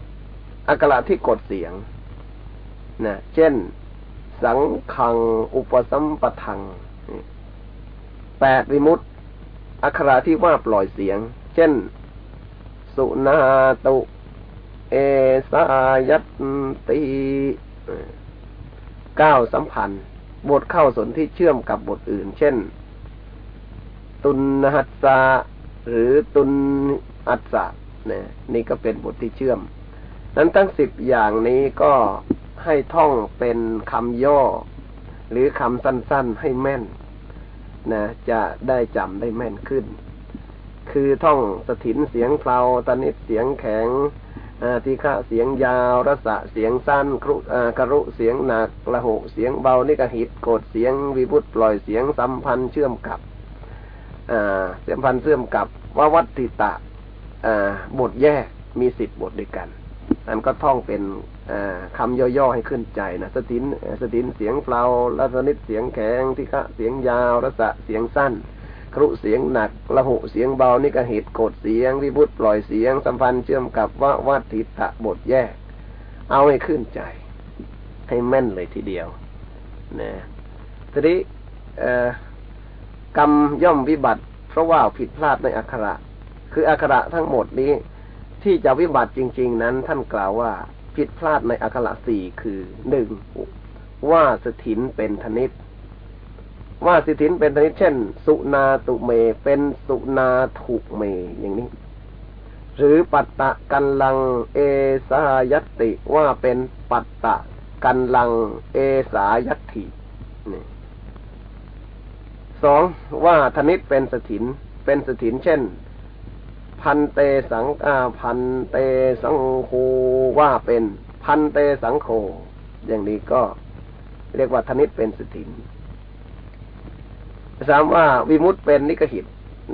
อักขระที่กดเสียงนะเช่น สังขัง อุปสัมปทังแปดวิมุตอักขระที่ว่าปล่อยเสียง เช่น สุนาตุ เอสายัตติเก้าสัมพันธ์ บทเข้าสนที่เชื่อมกับบทอื่น เช่น ตุนหัสสะหรือตุนอัสสะ นะนี่ก็เป็นบทที่เชื่อม นั้นทั้งสิบอย่างนี้ก็ให้ท่องเป็นคำย่อ หรือคำสั้นๆให้แม่นนะจะได้จำได้แม่นขึ้น คือท่องสถินเสียงเพลาตนิดเสียงแข็งทีฆะเสียงยาว รสะเสียงสั้นครุกรุเสียงหนักละหุเสียงเบานิกหิตโกดเสียงวิบุตปล่อยเสียงสัมพันธ์เชื่อมกับเสียมพันธ์เชื่อมกับววัตติตะ บทแยกมีสิบบทด้วยกันอันก็ท่องเป็นคำย่อๆให้ขึ้นใจนะสตินสตินเสียงเปล่าลัสนิดเสียงแข็งทิฆะเสียงยาวรสะเสียงสั้น ครุเสียงหนักละหุเสียงเบานิกหิตโกดเสียงวิบุตปล่อยเสียงสัมพันธ์เชื่อมกับว่าวัติตะบทแยก เอาให้ขึ้นใจ ให้แม่นเลยทีเดียวนะทีนี้กรรมย่อมวิบัติ เพราะว่าผิดพลาดในอักขระ คืออักขระทั้งหมดนี้ ที่จะวิบัติจริง ๆ นั้น ท่านกล่าวว่าผิดพลาดในอักขระสี่คือหนึ่งว่าสถินเป็นธนิตว่าสถินเป็นธนิตเช่น สุนาตุเม เป็นสุนาถูกเมอย่างนี้ หรือปัตตะกันลัง เอสายตติว่าเป็นปัตตะกันลัง เอสายติสองว่าธนิตเป็นสถินเป็นสถินเช่น พันเตสังอาพันเตสังโฆว่าเป็นพันเตสังโฆอย่างนี้ก็เรียกว่าธนิตเป็นสถินสามว่าวิมุตเป็นนิกหิต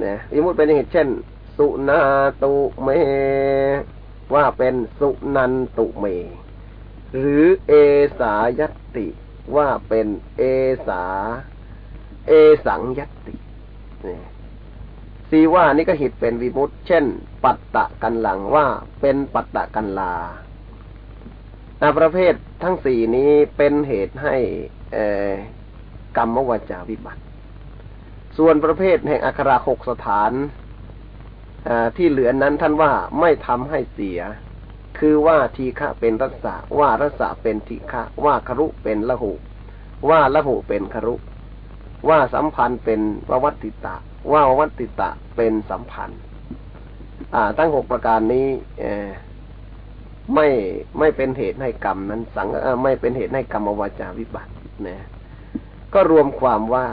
นะวิมุตเป็นนิกหิตเช่น สุนาตุเม ว่าเป็นสุนันตุเม หรือเอสายติว่าเป็นเอสา เอสังยติเนี่ย สีว่านี่ก็หิตเป็นวิมุตเช่น ปัตตะกันหลังว่าเป็นปัตตะกันลาประเภททั้งสี่นี้เป็นเหตุให้กรรมวจาวิบัติ ส่วนประเภทแห่งอัคราหกสถานที่เหลือนั้นท่านว่าไม่ทำให้เสีย คือว่าทีฆะเป็นรัศว่ารัศเป็นทีฆะว่าครุเป็นละหุ ว่าละหุเป็นครุ ว่าสัมพันธ์เป็นววัติตะ ว่าวัตติตะเป็นสัมพันธ์ อ่า ทั้งหกประการนี้ไม่ไม่เป็นเหตุให้กรรมนั้น สังไม่เป็นเหตุให้กรรมวาจาวิบัตินะก็รวมความว่า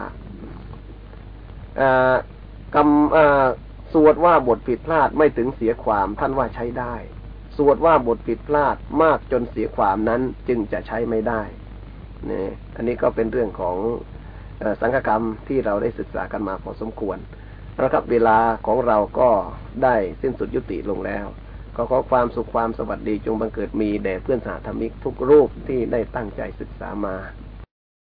อกรรมสวดว่าบทผิดพลาดไม่ถึงเสียความท่านว่าใช้ได้ สวดว่าบทผิดพลาดมากจนเสียความนั้นจึงจะใช้ไม่ได้เนี่ยอันนี้ก็เป็นเรื่องของ สังฆกรรมที่เราได้ศึกษากันมาพอสมควรนะครับเวลาของเราก็ได้สิ้นสุดยุติลงแล้ว ก็ขอความสุขความสวัสดีจงบังเกิดมีแด่เพื่อนสาธมิกทุกรูปที่ได้ตั้งใจศึกษามา